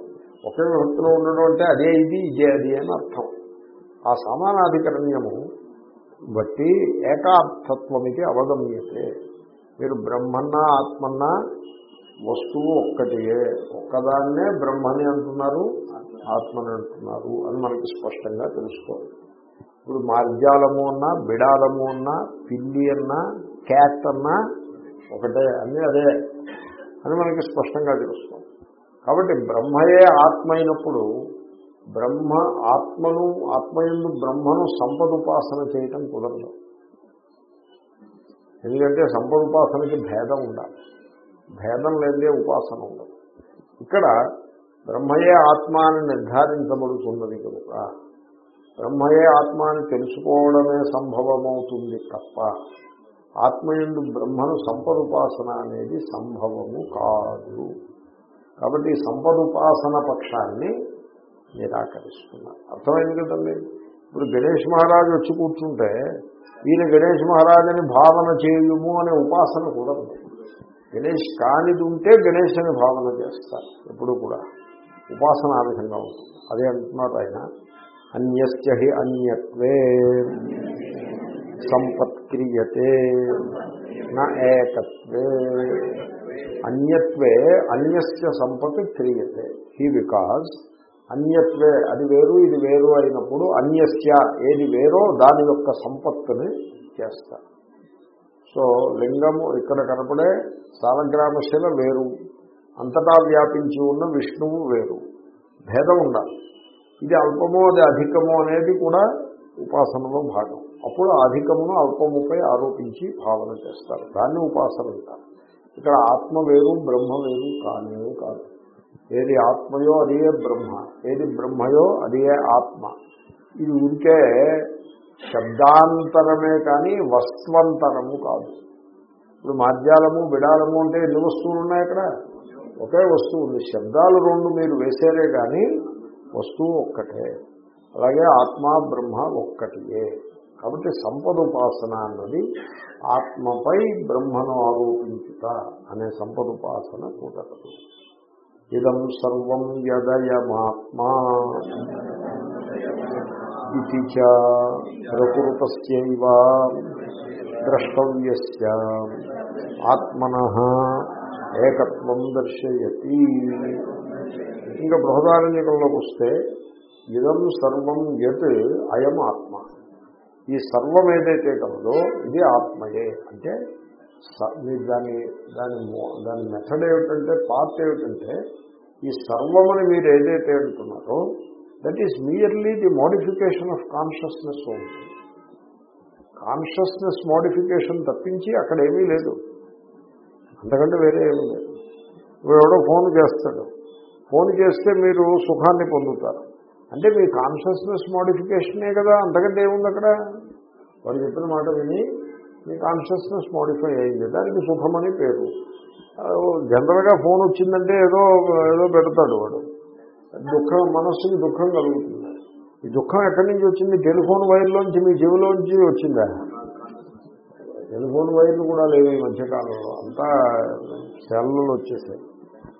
ఒకే విభక్తిలో ఉండడం అంటే అదే ఇది ఇదే అది అని అర్థం. ఆ సమానాధికరణ్యము బట్టి ఏకార్థత్వమికి అవగమ్యతే. మీరు బ్రహ్మన్నా ఆత్మన్నా వస్తువు ఒక్కటియే. ఒక్కదాన్నే బ్రహ్మని అంటున్నారు ఆత్మని అంటున్నారు అని మనకి స్పష్టంగా తెలుసుకోవాలి. ఇప్పుడు మార్జాలము అన్నా బిడాలము అన్నా పిల్లి అన్నా క్యాట్ అన్నా ఒకటే అన్నీ అదే అని మనకి స్పష్టంగా తెలుస్తుంది. కాబట్టి బ్రహ్మయే ఆత్మ అయినప్పుడు బ్రహ్మ ఆత్మను ఆత్మయందు బ్రహ్మను సంపదుపాసన చేయటం కుదరదు. ఎందుకంటే సంపదుపాసనకి భేదం ఉండాలి. భేదం లేదే ఉపాసన ఉండదు. ఇక్కడ బ్రహ్మయే ఆత్మ అని నిర్ధారించబడుతున్నది కనుక బ్రహ్మయే ఆత్మ అని తెలుసుకోవడమే సంభవమవుతుంది తప్ప ఆత్మయందు బ్రహ్మను సంపదుపాసన అనేది సంభవము కాదు. కాబట్టి సంపదుపాసన పక్షాన్ని నిరాకరిస్తున్నారు అర్థమైంది కదండి? ఇప్పుడు గణేష్ మహారాజు వచ్చి కూర్చుంటే ఈయన గణేష్ మహారాజుని భావన చేయుము అనే ఉపాసన కూడా గణేష్ కానిది ఉంటే గణేష్ అని భావన చేస్తారు. ఎప్పుడు కూడా. ఉపాసన ఆ విధంగా ఉంటుంది. అదే అంటున్నారు ఆయన. అన్యస్య హి అన్యత్వే. సంపత్క్రియతే నా ఏకత్వే. అన్యత్వే అన్యస్య సంపత్ క్రియతే హీ బికాజ్ అన్యత్వే అది వేరు ఇది వేరు అయినప్పుడు అన్యస్య ఏది వేరో దాని యొక్క సంపత్తుని చేస్తారు సో లింగము ఇక్కడ కనపడే సాలగ్రామశిల వేరు. అంతటా వ్యాపించి ఉన్న విష్ణువు వేరు. భేదం ఉండాలి. ఇది అల్పము అది అధికమో అనేది కూడా ఉపాసనలో భాగం. అప్పుడు అధికమును అల్పముపై ఆరోపించి భావన చేస్తారు. దాన్ని ఉపాసన అంటారు. ఇక్కడ ఆత్మ వేరు బ్రహ్మ వేరు కానే కాదు. ఏది ఆత్మయో అదే బ్రహ్మ. ఏది బ్రహ్మయో అదే ఆత్మ. ఇది ఉంటే శబ్దాంతరమే కానీ వస్త్వంతరము కాదు. ఇప్పుడు మార్జాలము బిడాలము అంటే ఎన్ని వస్తువులు ఉన్నాయి అక్కడ? ఒకే వస్తువు ఉంది. శబ్దాలు రెండు మీరు వేసేరే కానీ వస్తువు ఒక్కటే. అలాగే ఆత్మ బ్రహ్మ ఒక్కటియే. కాబట్టి సంపద ఉపాసన అన్నది ఆత్మపై బ్రహ్మను ఆరోపించుట అనే సంపద ఉపాసన కూడదు ఇదం సర్వం యదయమాత్మా ఇది చ ప్రకృతస్యైవ ఆత్మన ఏకత్వం దర్శయతి. ఇంకా బృహదారణ్యకంలోకి వస్తే ఇదం సర్వం యత్ అయం ఆత్మ. ఈ సర్వం ఏదైతే కలదో ఇది ఆత్మయే. అంటే స- మీరు దాని దాని దాని మెథడ్ ఏమిటంటే పార్ట్ ఏమిటంటే ఈ సర్వమని మీరు ఏదైతే అంటున్నారో that is merely the modification of consciousness only consciousness modification తప్పించి అక్కడ ఏమీ లేదు. అంతకంటే వేరే ఏమీ లేదు. ఇప్పుడు ఎవడో ఫోన్ చేస్తాడు. ఫోన్ చేస్తే మీరు సుఖాన్ని పొందుతారు. అంటే మీ కాన్షియస్నెస్ మోడిఫికేషనే కదా అంతకంటే ఏముంది అక్కడ? వారు చెప్పిన మాట విని మీ కాన్షియస్నెస్ మోడిఫై అయింది. దానికి సుఖమని పేరు. జనరల్గా ఫోన్ వచ్చిందంటే ఏదో ఏదో పెడతాడు వాడు. దుఃఖం మనస్సుకి దుఃఖం కలుగుతుంది. ఈ దుఃఖం ఎక్కడి నుంచి వచ్చింది? టెలిఫోన్ వైర్లోంచి మీ జీవులోంచి వచ్చిందా? టెలిఫోన్ వైర్లు కూడా లేవు ఈ మధ్యకాలంలో. అంతా సెల్లు వచ్చేసాయి.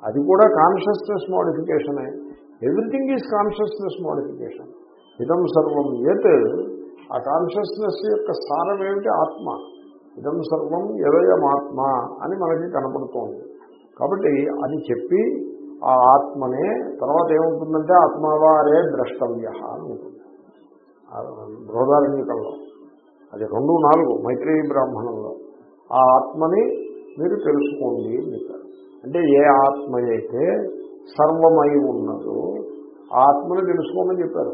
అది కూడా కాన్షియస్నెస్ మోడిఫికేషనే ఎవ్రీథింగ్ ఈజ్ కాన్షియస్నెస్ మోడిఫికేషన్ ఇదం సర్వం యత్ ఆ కాన్షియస్నెస్ యొక్క స్థానం ఏమిటి? ఆత్మ. ఇదం సర్వం ఎదయం అని మనకి కనపడుతోంది. కాబట్టి అది చెప్పి ఆ ఆత్మనే తర్వాత ఏముంటుందంటే ఆత్మవారే ద్రష్టవ్య అని ఉంటుంది. బృహదారణ్యకంలో. అది రెండు నాలుగు మైత్రేయీ బ్రాహ్మణంలో. ఆ ఆత్మని మీరు తెలుసుకోండి మీకు అంటే ఏ ఆత్మ అయితే సర్వమై ఉన్నదో ఆత్మను ఆత్మని తెలుసుకోమని చెప్పారు.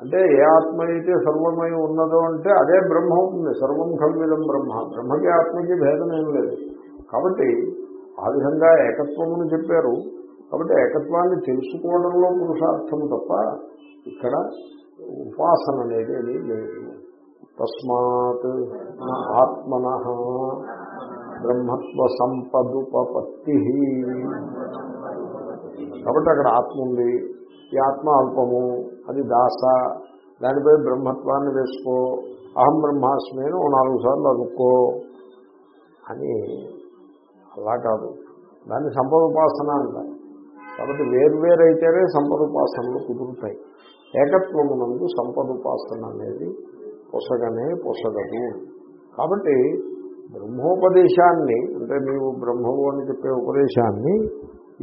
అంటే ఏ ఆత్మ అయితే సర్వమై ఉన్నదో అంటే అదే బ్రహ్మ అవుతుంది. సర్వం కల్విదం బ్రహ్మ. బ్రహ్మకి ఆత్మకి భేదం ఏం లేదు. కాబట్టి ఆ విధంగా ఏకత్వమును చెప్పారు. కాబట్టి ఏకత్వాన్ని తెలుసుకోవడంలో పురుషార్థము తప్ప ఇక్కడ ఉపాసన అనేది లేదు. తస్మాత్ ఆత్మన బ్రహ్మత్వ సంపదుపపత్తి కాబట్టి అక్కడ ఆత్మ ఉంది. ఈ ఆత్మ అల్పము అది దాస. దానిపై బ్రహ్మత్వాన్ని వేసుకో. అహం బ్రహ్మాస్మి అని ఓ నాలుగు సార్లు అనుకో. అని అలా కాదు. దాన్ని సంపదోపాసన అంటారు. కాబట్టి వేర్వేరైతేనే సంపదోపాసనలు కుదురుతాయి. ఏకత్వమునందు సంపదోపాసన అనేది పొసగనే పొసగదు. కాబట్టి బ్రహ్మోపదేశాన్ని అంటే నీవు బ్రహ్మము అని చెప్పే ఉపదేశాన్ని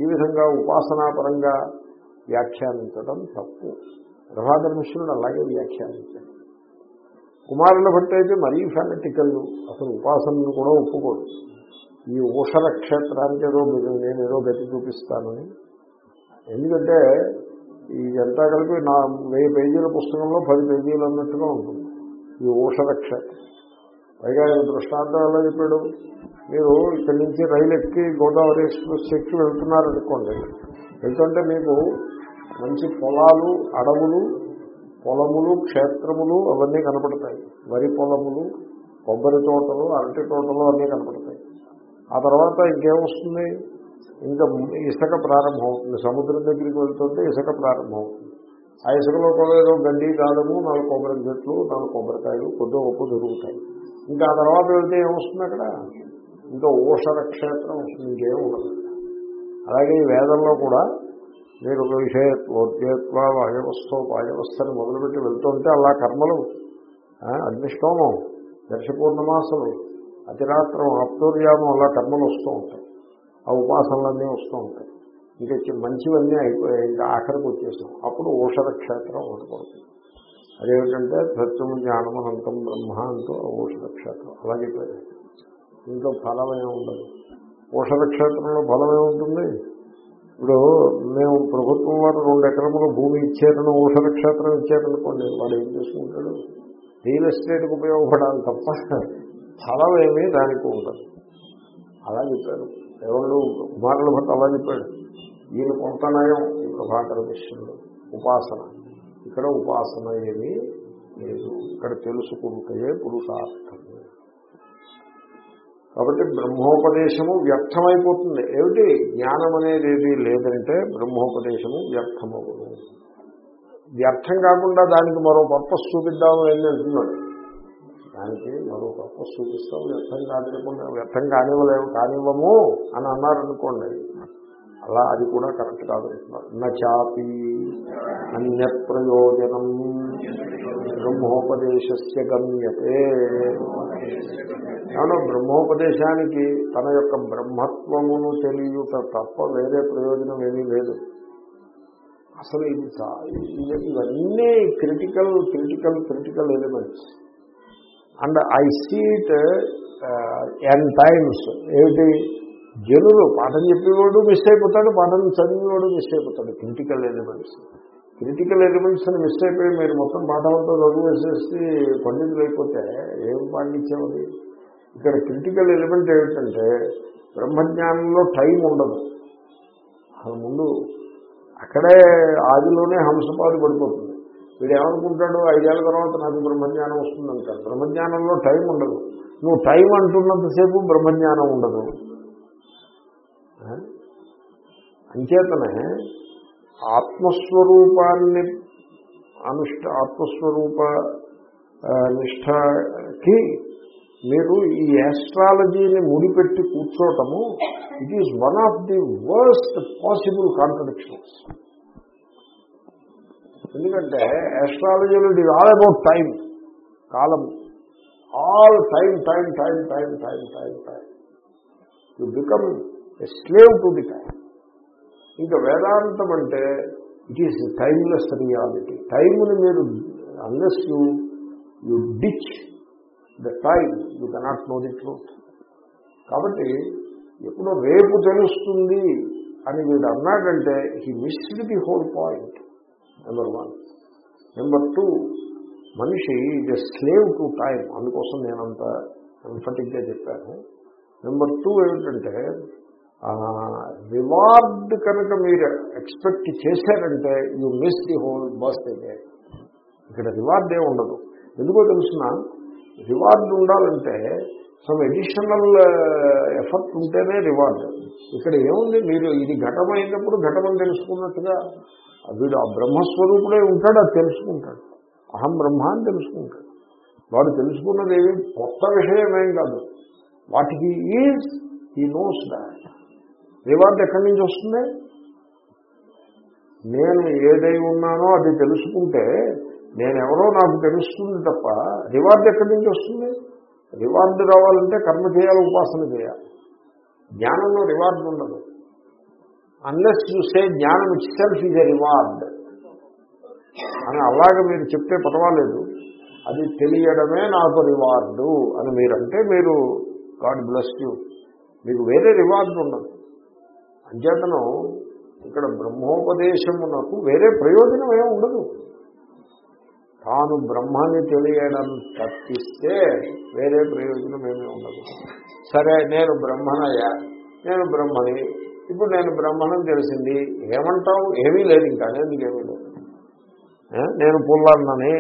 ఈ విధంగా ఉపాసనాపరంగా వ్యాఖ్యానించడం తప్పు. ప్రభాకర మిశ్రుడు అలాగే వ్యాఖ్యానించాడు. కుమారుల భట్టి అయితే మరీ ఫెనటికల్ అసలు ఉపాసనను కూడా ఒప్పుకోడు. ఈ ఊషర క్షేత్రానికి ఏదో నేను ఏదో గతి చూపిస్తానని. ఎందుకంటే ఈ ఎంత కలిపి నా వెయ్యి పేజీల పుస్తకంలో పది పేజీలు అన్నట్టుగా ఉంటుంది. ఈ ఊషర క్షేత్రం. పైగా ఆయన దృష్టాంతం ఎలా చెప్పాడు? మీరు ఇక్కడి నుంచి రైలు ఎక్కి గోదావరి ఎక్స్ప్రెస్ ఎక్కి వెళ్తున్నారనుకోండి ఎందుకంటే మీకు మంచి పొలాలు అడవులు పొలములు క్షేత్రములు అవన్నీ కనపడతాయి. వరి పొలములు కొబ్బరి తోటలు అరటి తోటలు అన్నీ కనపడతాయి. ఆ తర్వాత ఇంకేమొస్తుంది? ఇంకా ఇసుక ప్రారంభం అవుతుంది సముద్రం దగ్గరికి వెళ్తుంటే ఇసుక ప్రారంభం అవుతుంది ఆ ఇసుకలో కూడా ఏదో గడ్డి కాదము నాలుగు కొబ్బరి చెట్లు నాలుగు కొబ్బరికాయలు కొద్ది గొప్ప దొరుకుతాయి. ఇంకా ఆ తర్వాత వెళ్తే ఏమొస్తుంది అక్కడ? ఇంకా ఓషర క్షేత్రం వస్తుంది ఇంకేం ఉండదు. అలాగే ఈ వేదంలో కూడా మీరు విషయత్వోద్యత్వ వాయవస్థ వాయవస్థని మొదలుపెట్టి వెళ్తుంటే అలా కర్మలు అగ్నిష్టోమం దర్శపూర్ణమాసలు అతిరాత్రం అప్తూర్యామం అలా కర్మలు వస్తూ ఉంటాయి. ఆ ఉపాసనలన్నీ వస్తూ ఉంటాయి. ఇంకా మంచివన్నీ అయిపోయాయి ఇంకా ఆఖరికి వచ్చేసాం. అప్పుడు ఓషర క్షేత్రం ఒకటి పడుతుంది. అదేమిటంటే సత్యము జ్ఞానం అనంతం బ్రహ్మ అంటూ ఆ క్షేత్రం అలా చెప్పారు. ఇంట్లో ఫలమే ఉండదు. ఓషర క్షేత్రంలో ఫలమే ఉంటుంది? ఇప్పుడు మేము ప్రభుత్వం వారు రెండు ఎకరముల భూమి ఇచ్చారని ఔషధ క్షేత్రం ఇచ్చారనుకోండి వాడు ఏం చేసుకుంటాడు? రియల్ ఎస్టేట్కి ఉపయోగపడాలి తప్ప ఫలమేమీ దానికి ఉండదు. అలా చెప్పారు. ఎవరు? కుమారుల భర్త అలా చెప్పాడు. ఈయన కొంత నయం ఈ ప్రభాకర విషయంలో ఉపాసన. ఇక్కడ ఉపాసన ఏమీ లేదు. ఇక్కడ తెలుసుకుంటే పురుషార్థము. కాబట్టి బ్రహ్మోపదేశము వ్యర్థమైపోతుంది. ఏమిటి? జ్ఞానం అనేది ఏది లేదంటే బ్రహ్మోపదేశము వ్యర్థమవును వ్యర్థం కాకుండా దానికి మరో పర్పస్ చూపిద్దాము అని అంటున్నాడు. దానికి మరో పర్పస్ చూపిస్తాం వ్యర్థం కానివ్వకుండా వ్యర్థం కానివ్వలేము కానివ్వము అని అన్నారనుకోండి. అలా అది కూడా కరెక్ట్ కాదు నాపి అన్య ప్రయోజనం బ్రహ్మోపదేశస్య గమ్యతే. ఏమన్నా బ్రహ్మోపదేశానికి తన యొక్క బ్రహ్మత్వమును తెలియట తప్ప వేరే ప్రయోజనం ఏమీ లేదు. అసలు ఇది ఇది- ఇవన్నీ critical critical critical elements and I seat n times ఏమిటి? జనులు పాఠం చెప్పేవాడు మిస్ అయిపోతాడు పాఠం చదివేవాడు మిస్ అయిపోతాడు. క్రిటికల్ ఎలిమెంట్స్ క్రిటికల్ ఎలిమెంట్స్ అని మిస్ అయిపోయి మీరు మొత్తం పాఠం అంతా చదువు వేసేసి పండితులు అయిపోతే ఏం పాటించేవాడి ఇక్కడ క్రిటికల్ ఎలిమెంట్ ఏమిటంటే బ్రహ్మజ్ఞానంలో టైం ఉండదు. అసలు ముందు అక్కడే ఆదిలోనే హంసపాదు పడిపోతుంది. వీడు ఏమనుకుంటాడు ఐదేళ్ళ తర్వాత నాకు బ్రహ్మజ్ఞానం వస్తుందంటారు. బ్రహ్మజ్ఞానంలో టైం ఉండదు. నువ్వు టైం అంటున్నంతసేపు బ్రహ్మజ్ఞానం ఉండదు. అంచేతనే ఆత్మస్వరూపాన్ని అనుష్ఠ ఆత్మస్వరూప ఆ, నిష్ఠకి మీరు ఈ యాస్ట్రాలజీని ముడిపెట్టి కూర్చోవటము it is one of the worst possible contradictions ఎందుకంటే యాస్ట్రాలజీలో it is all about time column all time time time time time time time you become a slave to the time ఇంకా వేదాంతం అంటే ఇట్ ఈస్ టైమ్లెస్ రియాలిటీ టైంని మీరు unless you you ditch the time you cannot know the truth కాబట్టి ఎప్పుడో రేపు తెలుస్తుంది అని వీడు అన్నాడంటే he missed the whole point number one number two మనిషి ఇది స్లేవ్ టు టైం అందుకోసం నేనంత ఎంఫటిక్గా చెప్పాను. నెంబర్ టూ ఏమిటంటే రివార్డ్ కనుక మీరు ఎక్స్పెక్ట్ చేశారంటే you miss the whole bus అయితే ఇక్కడ రివార్డ్ ఏ ఉండదు. ఎందుకో తెలుసిన రివార్డ్ ఉండాలంటే సమ్ ఎడిషనల్ ఎఫర్ట్ ఉంటేనే రివార్డ్. ఇక్కడ ఏముంది మీరు ఇది ఘటమైనప్పుడు ఘటమని తెలుసుకున్నట్టుగా వీడు ఆ బ్రహ్మస్వరూపుడే ఉంటాడు అది తెలుసుకుంటాడు. అహం బ్రహ్మ అని తెలుసుకుంటాడు. వాడు తెలుసుకున్నది ఏమి కొత్త విషయమేం కాదు. వాటికి ఈజ్ ఈ నోస్ దాట్ రివార్డ్ ఎక్కడి నుంచి వస్తుంది? నేను ఏదై ఉన్నానో అది తెలుసుకుంటే నేనెవరో నాకు తెలుస్తుంది తప్ప రివార్డ్ ఎక్కడి నుంచి వస్తుంది? రివార్డు రావాలంటే కర్మ చేయాలి ఉపాసన చేయాలి. జ్ఞానంలో రివార్డు ఉండదు. అన్లెస్ యూ జ్ఞానం itself is a reward అని అలాగే మీరు చెప్తే పర్వాలేదు. అది తెలియడమే నాకు రివార్డు అని మీరంటే మీరు గాడ్ బ్లెస్ యూ మీకు వేరే రివార్డు ఉండదు. అంచేతను ఇక్కడ బ్రహ్మోపదేశమునకు వేరే ప్రయోజనం ఏమి ఉండదు. తాను బ్రహ్మాన్ని తెలియడం తప్పిస్తే వేరే ప్రయోజనం ఏమీ ఉండదు. సరే నేను బ్రహ్మనయ్యా నేను బ్రహ్మని ఇప్పుడు నేను బ్రహ్మణం తెలిసింది ఏమంటావు? ఏమీ లేదు ఇంకా నీకేమీ లేదు? నేను పుల్లన్నని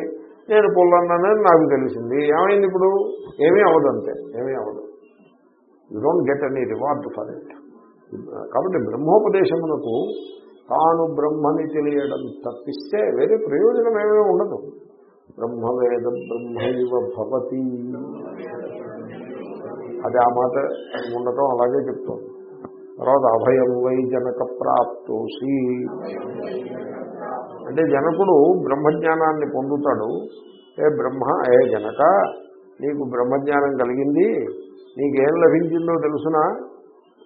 నేను పుల్లన్నని నాకు తెలిసింది ఏమైంది ఇప్పుడు? ఏమీ అవదంతే ఏమీ అవ్వదు. You don't get any reward for it కాబట్టి బ్రహ్మోపదేశమునకు తాను బ్రహ్మని తెలియడం తప్పిస్తే వేరే ప్రయోజనం ఏమీ ఉండదు. బ్రహ్మవేద బ్రహ్మైవ భవతి. అది ఆ మాట ఉండటం అలాగే చెప్తోంది. తర్వాత అభయం వై జనక ప్రాప్తోసి. అంటే జనకుడు బ్రహ్మజ్ఞానాన్ని పొందుతాడు. ఏ బ్రహ్మ ఏ జనక నీకు బ్రహ్మజ్ఞానం కలిగింది నీకేం లభించిందో తెలుసునా?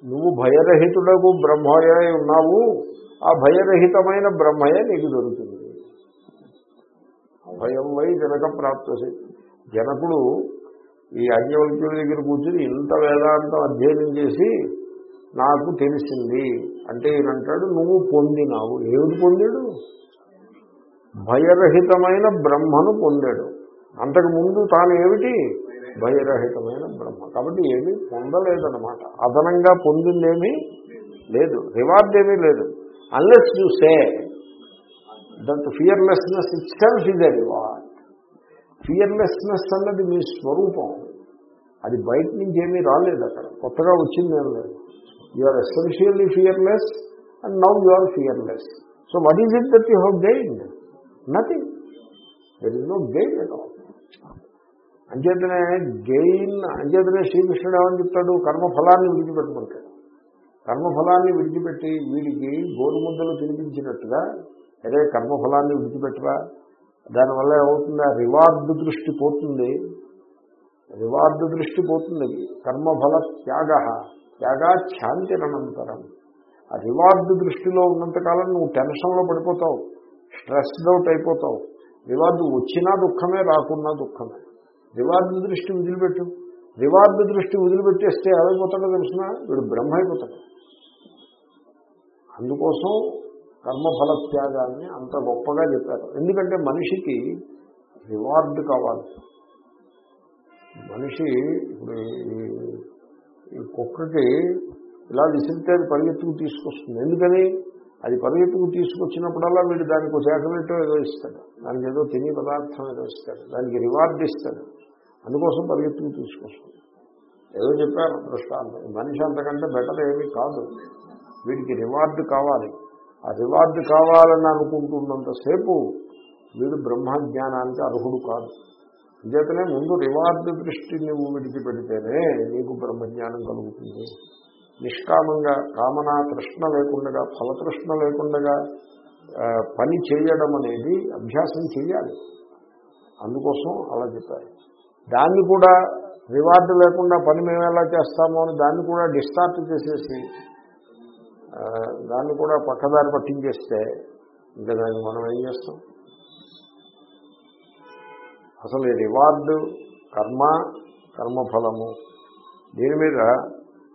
నువ్వు భయరహితుడకు బ్రహ్మయే ఉన్నావు ఆ భయరహితమైన బ్రహ్మయే నీకు దొరుకుతుంది. అభయం వై జనక ప్రాప్తసి. జనకుడు ఈ అజ్ఞవల్క్యుల దగ్గర కూర్చుని ఇంత వేదాంతం అధ్యయనం చేసి నాకు తెలిసింది. అంటే ఈయనంటాడు నువ్వు పొందినావు. ఏమిటి పొందాడు? భయరహితమైన బ్రహ్మను పొందాడు. అంతకు ముందు తాను ఏమిటి? భయరహితమైన బ్రహ్మ. కాబట్టి ఏమీ పొందలేదన్నమాట. అదనంగా పొందిందేమీ లేదు. రివార్డ్ ఏమీ లేదు. Unless you say that fearlessness itself is a reward fearlessness అన్నది మీ స్వరూపం. అది బయట నుంచి ఏమీ రాలేదు అక్కడ. కొత్తగా వచ్చింది ఏం లేదు. You are essentially fearless and now you are fearless so what is it that you have gain nothing there is no gain at all అంచేతనే గెయిన్ అంచేతనే శ్రీకృష్ణుడు ఏమని చెప్తాడు? కర్మఫలాన్ని విడిచిపెట్టుకుంటాడు. కర్మఫలాన్ని విడిచిపెట్టి వీడికి గోరుముద్దలు తినిపించినట్టుగా అదే కర్మఫలాన్ని విడిచిపెట్టరా? దానివల్ల ఏమవుతుంది? ఆ రివార్డు దృష్టి పోతుంది. రివార్డు దృష్టి పోతుంది. కర్మఫల త్యాగ త్యాగా శాంతిరనంతరం ఆ రివార్డు దృష్టిలో ఉన్నంతకాలం నువ్వు టెన్షన్లో పడిపోతావు. స్ట్రెస్డ్ అవుట్ అయిపోతావు. రివార్డు వచ్చినా దుఃఖమే రాకున్నా దుఃఖమే. రివార్డు దృష్టి వదిలిపెట్టు. రివార్డు దృష్టి వదిలిపెట్టేస్తే ఏమైపోతాడో తెలిసిన? వీడు బ్రహ్మ అయిపోతాడు. అందుకోసం కర్మఫల త్యాగాన్ని అంత గొప్పగా చెప్పారు. ఎందుకంటే మనిషికి రివార్డు కావాలి. మనిషి ఇప్పుడు ఈ- కుక్కకి ఇలా విసిరితే అది పరిగెత్తుకు తీసుకొస్తుంది. ఎందుకని? అది పరిగెత్తుకు తీసుకొచ్చినప్పుడల్లా వీడు దానికి ఒక చాకలెట్ ఏదో ఇస్తాడు. దానికి ఏదో తినే పదార్థం ఏదో ఇస్తాడు. దానికి రివార్డ్ ఇస్తాడు. అందుకోసం పరిగెత్తుకు తీసుకొస్తుంది ఏదో చెప్పారు దృష్టాంతం. మనిషి అంతకంటే బెటర్ ఏమీ కాదు. వీడికి రివార్డు కావాలి. ఆ రివార్డు కావాలని అనుకుంటున్నంతసేపు వీడు బ్రహ్మజ్ఞానానికి అర్హుడు కాదు. అంచేతనే ముందు రివార్డు దృష్టి నువ్వు విడిచిపెడితేనే నీకు బ్రహ్మజ్ఞానం కలుగుతుంది. నిష్కామంగా కామన తృష్ణ లేకుండా ఫలతృష్ణ లేకుండా పని చేయడం అనేది అభ్యాసం చేయాలి అందుకోసం అలా చెప్పారు. దాన్ని కూడా రివార్డు లేకుండా పని మేము ఎలా చేస్తామో అని దాన్ని కూడా డిస్టార్ట్ చేసేసి దాన్ని కూడా పక్కదారి పట్టించేస్తే ఇంకా దాన్ని మనం ఏం చేస్తాం? అసలు ఈ రివార్డు కర్మ కర్మఫలము దీని మీద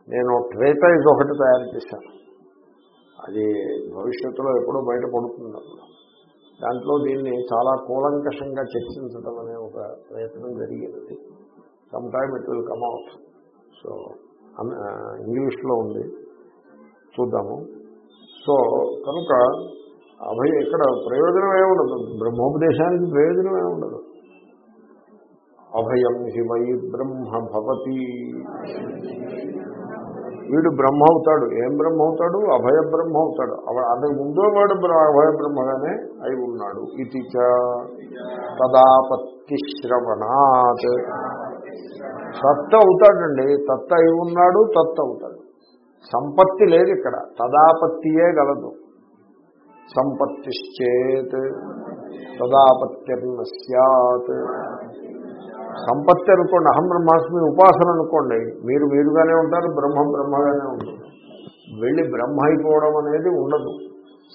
నేను ట్రేటైజ్ ఒకటి తయారు చేశాను. అది భవిష్యత్తులో ఎప్పుడో బయటపడుతుంది అప్పుడు. దాంట్లో దీన్ని చాలా కూలంకషంగా చర్చించడం అనే ఒక ప్రయత్నం జరిగినది some time it will come out so ఇంగ్లీష్లో ఉంది. చూద్దాము. సో కనుక అభయ ఇక్కడ ప్రయోజనం ఏముండదు బ్రహ్మోపదేశానికి ప్రయోజనం ఏముండదు అభయం హి వై బ్రహ్మ భవతి. వీడు బ్రహ్మ అవుతాడు ఏం బ్రహ్మ అవుతాడు అభయ బ్రహ్మ అవుతాడు అవ- అంతకు ముందో వాడు అభయ బ్రహ్మగానే అయి ఉన్నాడు. ఇది చ తదాపత్తి శ్రవణాత్ తత్త అవుతాడండి. తత్త అయి ఉన్నాడు తత్త అవుతాడు. సంపత్తి లేదు ఇక్కడ. తదాపత్తియే గలదు. సంపత్తిశ్చేత్. తదాపత్తిర్న సత్ సంపత్తి అనుకోండి అహం బ్రహ్మాస్మి ఉపాసన అనుకోండి మీరు మీరుగానే ఉంటారు బ్రహ్మ బ్రహ్మగానే ఉంటుంది. వెళ్ళి బ్రహ్మ అయిపోవడం అనేది ఉండదు.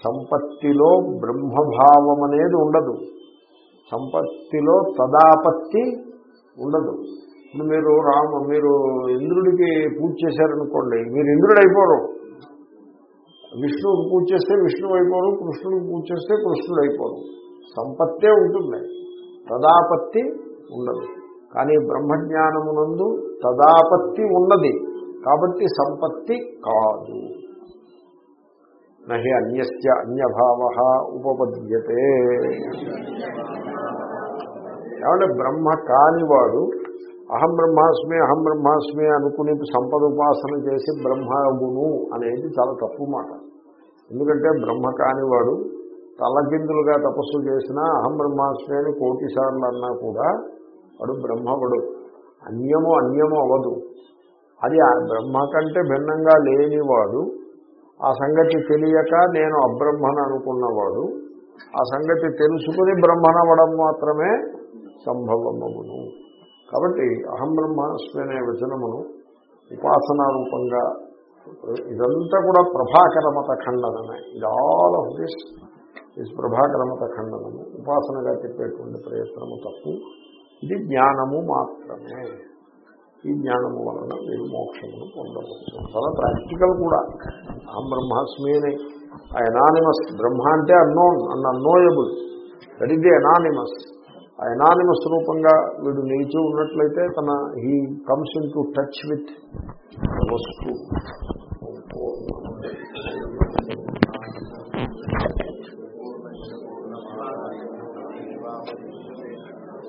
సంపత్తిలో బ్రహ్మభావం అనేది ఉండదు. సంపత్తిలో తదాపత్తి ఉండదు. ఇప్పుడు మీరు రామ మీరు ఇంద్రుడికి పూజ చేశారనుకోండి మీరు ఇంద్రుడు అయిపోరు. విష్ణువుకి పూజ చేస్తే విష్ణువు అయిపోరు కృష్ణుడికి పూజ చేస్తే కృష్ణుడు అయిపోరు. సంపత్తే ఉంటుంది. తదాపత్తి ఉండదు. కానీ బ్రహ్మజ్ఞానమునందు తదాపత్తి ఉన్నది. కాబట్టి సంపత్తి కాదు. నహి అన్యస్య అన్యభావ ఉపపద్యతే. కాబట్టి బ్రహ్మ కానివాడు అహం బ్రహ్మాస్మి అహం బ్రహ్మాస్మి అనుకుని సంపద ఉపాసన చేసి బ్రహ్మగును అనేది చాలా తప్పు మాట. ఎందుకంటే బ్రహ్మ కానివాడు తలకిందులుగా తపస్సు చేసినా అహం బ్రహ్మాస్మి అని కోటి సార్లు అన్నా కూడా వాడు బ్రహ్మవడు. అన్యము అన్యము అవదు అది ఆ బ్రహ్మ కంటే భిన్నంగా లేనివాడు ఆ సంగతి తెలియక నేను అబ్రహ్మను అనుకున్నవాడు ఆ సంగతి తెలుసుకుని బ్రహ్మనవడం మాత్రమే సంభవమవును కాబట్టి అహం బ్రహ్మాస్మి అనే వచనమును ఉపాసనా రూపంగా ఇదంతా కూడా ప్రభాకరమత ఖండనమే. ఇది ఆల్ ఆఫ్ దిస్ ఇస్ ప్రభాకరమత ఖండనము. ఉపాసనగా చెప్పేటువంటి ప్రయత్నము తప్పు. ఇది జ్ఞానము మాత్రమే. ఈ జ్ఞానము వలన మీరు మోక్షమును పొందవచ్చు. చాలా ప్రాక్టికల్ కూడా. ఆ బ్రహ్మాస్మి అని ఎనానిమస్ బ్రహ్మ అంటే అన్నోన్ అన్న unknowable. That is the anonymous. ఆ ఎనానిమస్ రూపంగా వీడు నిలిచి ఉన్నట్లయితే తన he comes into touch with వస్తు